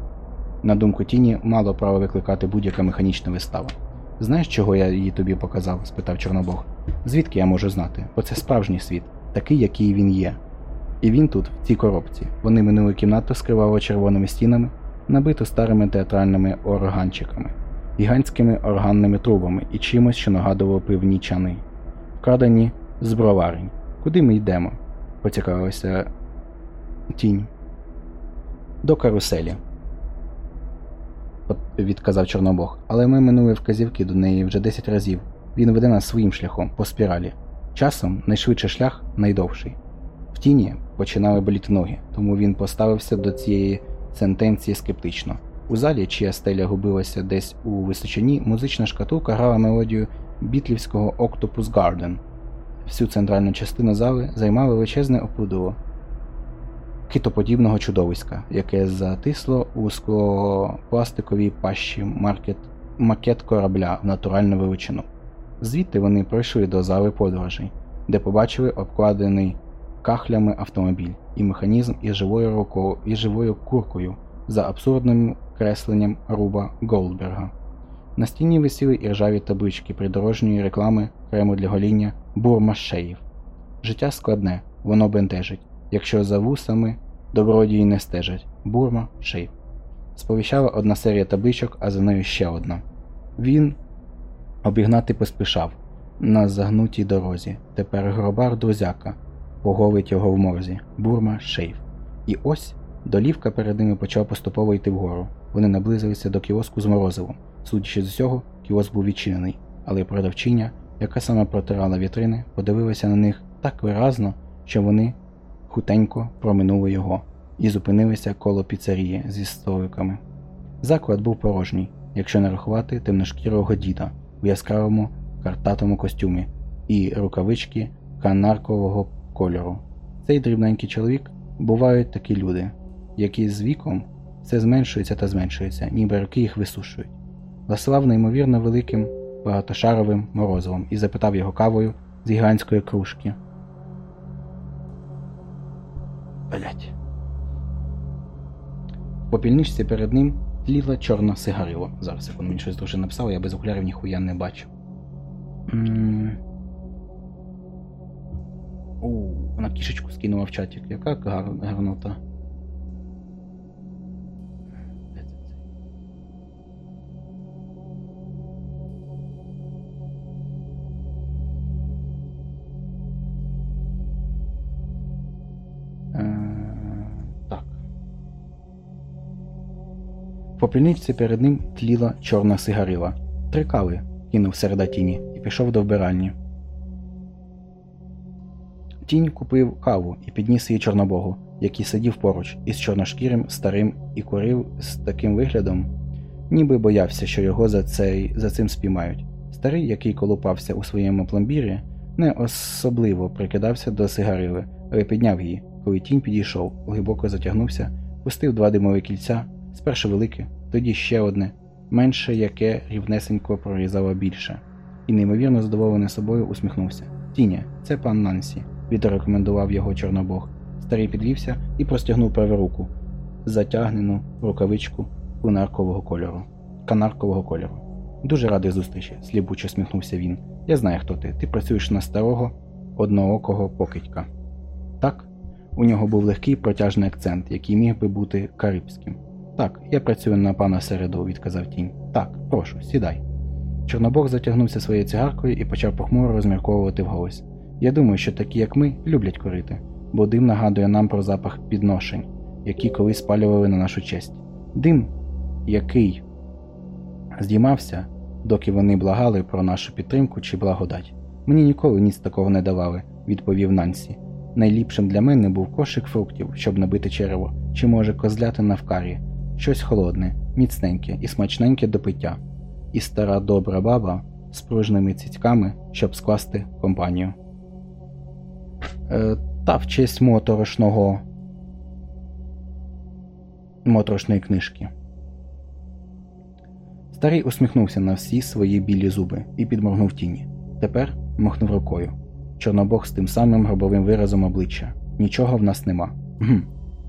На думку тіні, мало права викликати будь-яка механічна вистава. Знаєш, чого я її тобі показав? спитав Чорнобог. Звідки я можу знати? Бо це справжній світ, такий, який він є. І він тут, в цій коробці. Вони минули кімнату скривало червоними стінами, набиту старими театральними органчиками, гігантськими органними трубами і чимось, що нагадувало пивні чани, вкрадені з броварень. Куди ми йдемо? поцікавився тінь. До каруселі, відказав Чорнобог. Але ми минули вказівки до неї вже 10 разів. Він веде нас своїм шляхом по спіралі. Часом найшвидший шлях найдовший. В тіні починали боліти ноги, тому він поставився до цієї сентенції скептично. У залі, чия стеля губилася десь у височині, музична шкатулка грала мелодію бітлівського Octopus Garden всю центральну частину зали займало величезне опудово китоподібного чудовиська, яке затисло у склопластиковій пащі маркет, макет корабля в натуральну величину. Звідти вони пройшли до зали подорожей, де побачили обкладений кахлями автомобіль і механізм із живою рукою і живою куркою за абсурдним кресленням Руба Голдберга. На стіні висіли іржаві таблички придорожньої реклами крему для гоління бурма шеїв. Життя складне, воно бентежить. Якщо за вусами добродії не стежать. Бурма шейв. Сповіщала одна серія табличок, а за нею ще одна. Він обігнати поспішав на загнутій дорозі. Тепер гробар друзяка поговить його в морзі. Бурма шейв. І ось долівка перед ними почав поступово йти вгору. Вони наблизилися до кіоску з морозивом. Судячи з усього, кіоск був відчинений, але продавчиня яка саме протирала вітрини, подивилася на них так виразно, що вони хутенько проминули його і зупинилися коло піцерії зі столиками. Заклад був порожній, якщо не рахувати темношкірого діда у яскравому картатому костюмі і рукавички канаркового кольору. Цей дрібненький чоловік Бувають такі люди, які з віком все зменшується та зменшується, ніби роки їх висушують. Ласував неймовірно великим багатошаровим морозивом і запитав його кавою з гігантської кружки. Блять. В попільничці перед ним тліла чорна сигарила. Зараз секунду, мені щось дуже написало, я без окулярів ніхуя не бачу. М. У, вона кішечку скинула в чатик. Яка гар... гарнота. В перед ним тліла чорна сигарила. Три кави кинув середа тіні і пішов до вбиральні. Тінь купив каву і підніс її Чорнобогу, який сидів поруч із чорношкірим старим і курив з таким виглядом, ніби боявся, що його за, цей, за цим спіймають. Старий, який колупався у своєму пломбірі, не особливо прикидався до сигарили, але підняв її, коли тінь підійшов, глибоко затягнувся, пустив два димові кільця, спершу велике, тоді ще одне, менше яке рівнесенько прорізало більше, і неймовірно задоволений собою усміхнувся. Тіня, це пан Нансі, відрекомендував його Чорнобог. Старий підвівся і простягнув праву руку, затягнену рукавичку кунаркового кольору. Канаркового кольору. Дуже радий зустрічі, сліпуче сміхнувся він. Я знаю, хто ти. Ти працюєш на старого одноокого покидька. Так, у нього був легкий протяжний акцент, який міг би бути карибським. Так, я працюю на пана середу, відказав тінь. Так, прошу, сідай. Чорнобог затягнувся своєю цигаркою і почав похмуро розмірковувати вголос. Я думаю, що такі, як ми, люблять курити, бо дим нагадує нам про запах підношень, які колись спалювали на нашу честь. Дим, який здіймався, доки вони благали про нашу підтримку чи благодать. Мені ніколи ніц такого не давали, відповів Нансі. Найліпшим для мене був кошик фруктів, щоб набити черево, чи, може, козлятина в карі, щось холодне, міцненьке і смачненьке до пиття, і стара добра баба з пружними цицьками, щоб скласти компанію. Е, та в честь моторошного моторошної книжки. Старий усміхнувся на всі свої білі зуби і підморгнув тіні. Тепер махнув рукою. Чорнобог з тим самим гробовим виразом обличчя. Нічого в нас нема.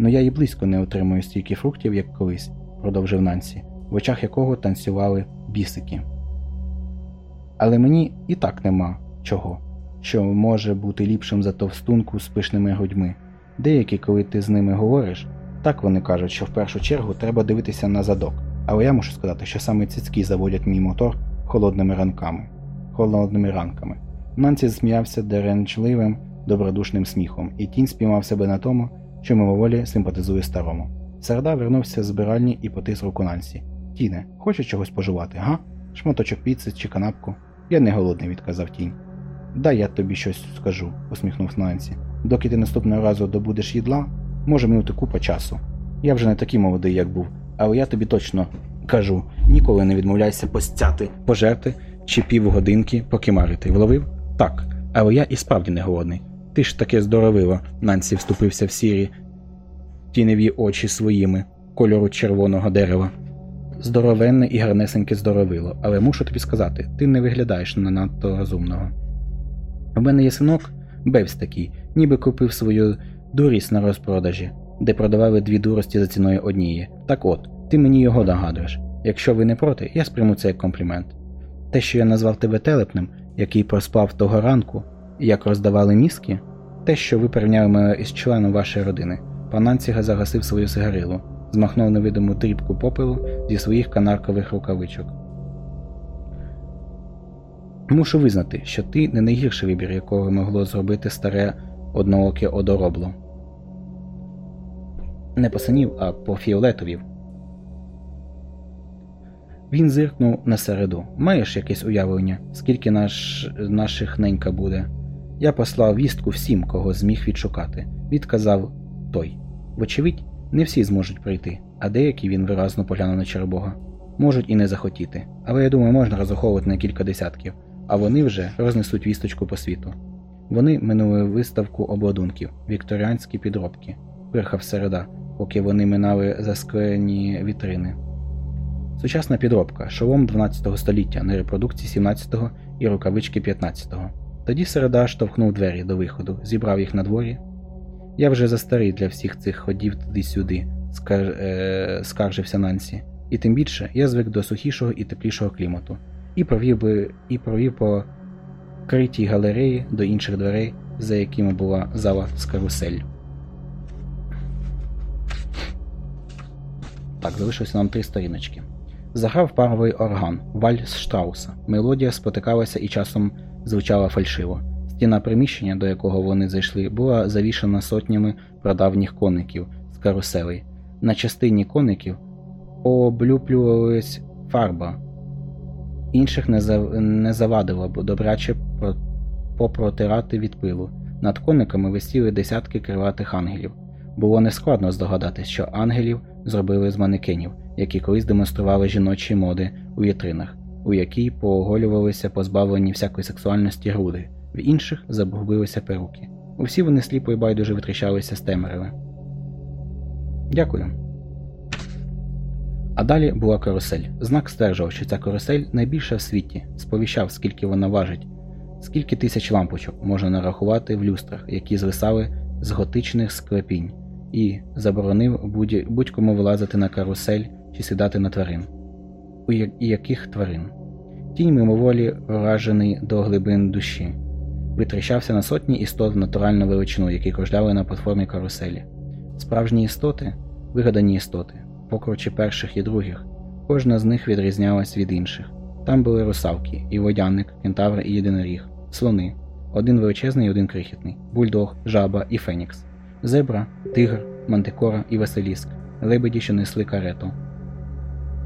Ну я і близько не отримую стільки фруктів, як колись, продовжив Нансі, в очах якого танцювали бісики. Але мені і так нема чого, що може бути ліпшим за товстунку з пишними грудьми. Деякі, коли ти з ними говориш, так вони кажуть, що в першу чергу треба дивитися на задок. Але я мушу сказати, що саме цицькі заводять мій мотор холодними ранками. Холодними ранками. Нансі зсміявся деренчливим, добродушним сміхом, і тінь спіймав себе на тому, що мимоволі симпатизує старому. Середа вернувся з збиральні і потис руку Нансі. Тіне, хочеш чогось пожувати, га? Шматочок піци чи канапку? Я не голодний, відказав тінь. Дай я тобі щось скажу, усміхнувся Нансі. Доки ти наступного разу добудеш їдла, може минути купа часу. Я вже не такий молодий, як був, але я тобі точно кажу: ніколи не відмовляйся постяти, пожерти чи півгодинки покимарити. Вловив? Так, але я і справді не голодний. Ти ж таке здоровило, Нансі вступився в сірі тіневі очі своїми, кольору червоного дерева. Здоровенне і гарнесеньке здоровило, але мушу тобі сказати, ти не виглядаєш на надто розумного. У мене є синок, Бевс такий, ніби купив свою дурість на розпродажі, де продавали дві дурості за ціною однієї. Так от, ти мені його нагадуєш. Якщо ви не проти, я сприйму це як комплімент. Те, що я назвав тебе телепнем, який проспав того ранку, як роздавали мізки, те, що ви порівняли із членом вашої родини. Пан Нансіга загасив свою сигарилу, змахнув невидиму тріпку попелу зі своїх канаркових рукавичок. Мушу визнати, що ти не найгірший вибір, якого могло зробити старе однооке одоробло. Не посинів, а пофіолетовів. Він зиркнув на середу. Маєш якесь уявлення, скільки наш... наших ненька буде? Я послав вістку всім, кого зміг відшукати, відказав той. Вочевидь, не всі зможуть прийти, а деякі він виразно поглянув на Черебога. Можуть і не захотіти, але я думаю, можна розраховувати на кілька десятків, а вони вже рознесуть вісточку по світу. Вони минули виставку обладунків, вікторіанські підробки. пирхав середа, поки вони минали засклені вітрини. Сучасна підробка, шолом 12 століття на репродукції 17-го і рукавички 15-го. Тоді середа штовхнув двері до виходу, зібрав їх на дворі. Я вже застарий для всіх цих ходів туди-сюди, скар... е... скаржився Нансі. І тим більше я звик до сухішого і теплішого клімату. І провів би і провів по критій галереї до інших дверей, за якими була зала з карусель. Так, залишилося нам три сторіночки. Заграв паровий орган, вальс Штрауса. Мелодія спотикалася і часом звучала фальшиво. Стіна приміщення, до якого вони зайшли, була завішана сотнями прадавніх коників з каруселей. На частині коників облюплювалась фарба. Інших не, зав... не завадило, бо добряче про... попротирати від пилу. Над кониками висіли десятки криватих ангелів. Було нескладно здогадатись, що ангелів зробили з манекенів, які колись демонстрували жіночі моди у вітринах, у якій пооголювалися позбавлені всякої сексуальності груди, в інших загубилися перуки. Усі вони сліпо і байдуже витріщалися з темряви. Дякую. А далі була карусель. Знак стверджував, що ця карусель найбільша в світі, сповіщав, скільки вона важить, скільки тисяч лампочок можна нарахувати в люстрах, які звисали з готичних склепінь, і заборонив будь-кому вилазити на карусель чи сідати на тварин. У яких тварин? Тінь мимоволі вражений до глибин душі, витріщався на сотні істот в натуральну величину, які кружляли на платформі каруселі. Справжні істоти вигадані істоти, покручі перших і других, кожна з них відрізнялась від інших. Там були русалки, і водяник, кентавр і єдиноріг, слони, один величезний і один крихітний, бульдог, жаба і фенікс, зебра, тигр, мантикора і василіск, лебеді, що несли карету,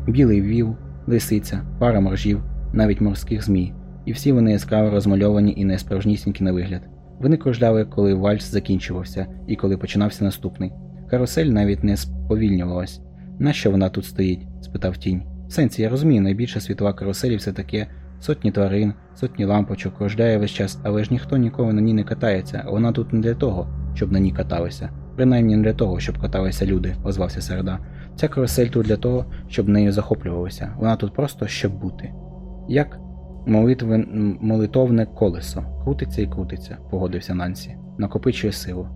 білий віл, лисиця, пара моржів, навіть морських змій, і всі вони яскраво розмальовані і несправжнісінькі на вигляд. Вони кружляли, коли вальс закінчувався і коли починався наступний. Карусель навіть не сповільнювалась. Нащо вона тут стоїть? спитав тінь. В сенсі, я розумію, найбільша світова каруселі все таке сотні тварин, сотні лампочок, кружляє весь час, але ж ніхто ніколи на ній не катається, вона тут не для того, щоб на ній каталися. Принаймні не для того, щоб каталися люди, озвався Середа. Ця карусель тут для того, щоб нею захоплювалися. Вона тут просто щоб бути. Як молитве... молитовне колесо. Крутиться і крутиться, погодився Нансі. Накопичує силу.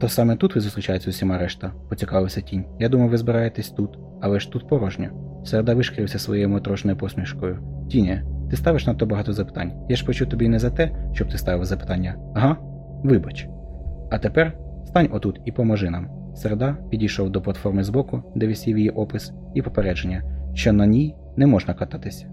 То саме тут ви зустрічаєтеся усіма решта, поцікавився тінь. Я думав, ви збираєтесь тут, але ж тут порожньо. Середа вишкірився своєю мотрошною посмішкою. Тіня, ти ставиш надто багато запитань. Я ж почув тобі не за те, щоб ти ставив запитання. Ага, вибач. А тепер стань отут і поможи нам. Середа підійшов до платформи збоку, де висів її опис, і попередження, що на ній не можна кататися.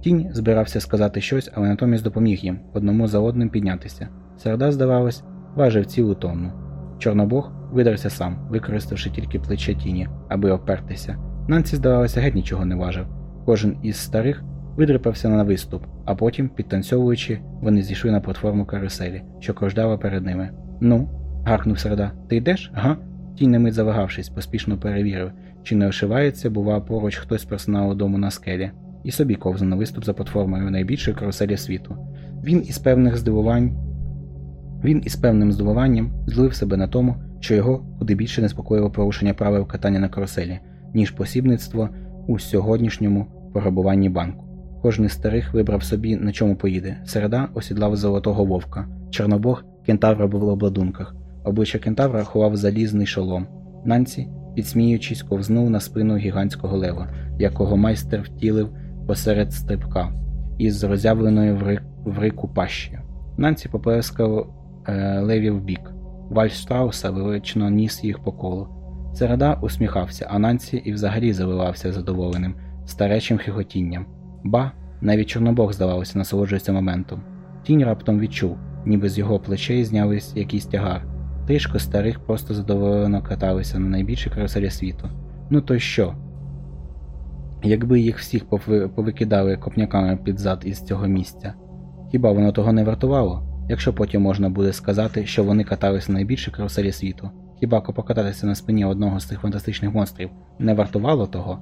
Тінь збирався сказати щось, але натомість допоміг їм одному за одним піднятися. Середа, здавалось, важив цілу тонну. Чорнобог видерся сам, використавши тільки плече тіні, аби опертися. Нанці, здавалося, геть нічого не важив. Кожен із старих видрипався на виступ, а потім, підтанцьовуючи, вони зійшли на платформу каруселі, що кружляла перед ними. Ну, гаркнув середа, ти йдеш? Ага. Тінь на мить завагавшись, поспішно перевірив, чи не ошивається, бува, поруч хтось з персоналу дому на скелі, і собі ковзав на виступ за платформою найбільшої каруселі світу. Він із певних здивувань. Він із певним здивуванням злив себе на тому, що його куди більше неспокоїло порушення правил катання на каруселі, ніж посібництво у сьогоднішньому пограбуванні банку. Кожен з старих вибрав собі, на чому поїде. Середа осідлав золотого вовка, Чорнобог кентавра був в обладунках, обличчя кентавра ховав залізний шолом. Нанці, підсміючись, ковзнув на спину гігантського лева, якого майстер втілив посеред стрибка, із роззявленою в, рик, в рику пащею. Нанці поплескав е, левів бік. Вальс Штрауса велично ніс їх по колу. Середа усміхався, а Нанці і взагалі заливався задоволеним, старечим хихотінням. Ба, навіть Чорнобог, здавалося, насолоджується моментом. Тінь раптом відчув, ніби з його плечей знялись якийсь тягар. Трішко старих просто задоволено каталися на найбільшій каруселі світу. Ну то що? Якби їх всіх повикидали копняками під зад із цього місця, хіба воно того не вартувало? Якщо потім можна буде сказати, що вони каталися на найбільшій каруселі світу, хіба покататися на спині одного з цих фантастичних монстрів не вартувало того?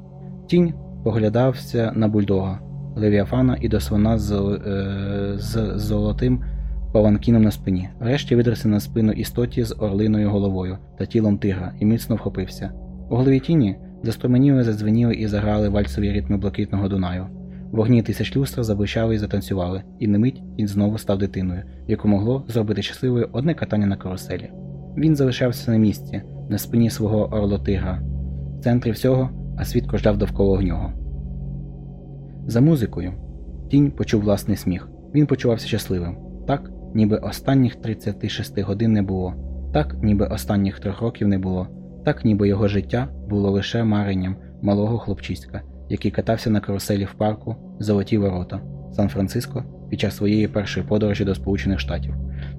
Тінь поглядався на бульдога, левіафана і до слона з, е, з золотим паланкіном на спині. Врешті видерся на спину істоті з орлиною головою та тілом тигра і міцно вхопився. У голові тіні заструменіли, задзвеніли і заграли вальсові ритми блакитного Дунаю. Вогні тисяч люстр заблищали і затанцювали, і на мить він знову став дитиною, яку могло зробити щасливою одне катання на каруселі. Він залишався на місці, на спині свого орлотигра, в центрі всього, а світ кружляв довкола нього. За музикою тінь почув власний сміх. Він почувався щасливим, так, ніби останніх 36 годин не було, так, ніби останніх трьох років не було, так, ніби його життя було лише маренням малого хлопчиська, який катався на каруселі в парку Золоті ворота Сан-Франциско під час своєї першої подорожі до Сполучених Штатів,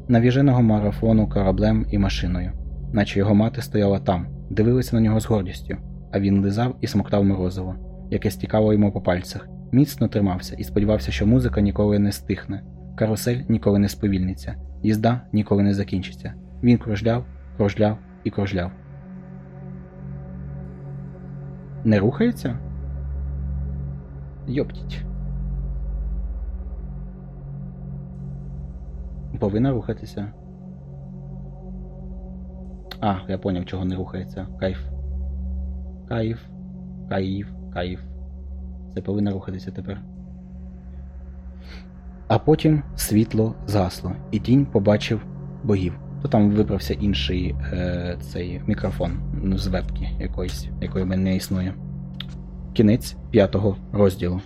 навіженого марафону кораблем і машиною, наче його мати стояла там, дивилася на нього з гордістю, а він лизав і смоктав морозиво, яке стікало йому по пальцях, міцно тримався і сподівався, що музика ніколи не стихне, карусель ніколи не сповільниться, їзда ніколи не закінчиться. Він кружляв, кружляв і кружляв. Не рухається? Йоптіть. Повинна рухатися. А, я поняв, чого не рухається. Кайф. Кайф. Кайф. Кайф. Це повинно рухатися тепер. А потім світло згасло, і тінь побачив богів. То там вибрався інший е, цей мікрофон ну, з вебки якоїсь, якої в мене не існує. Кінець п'ятого розділу.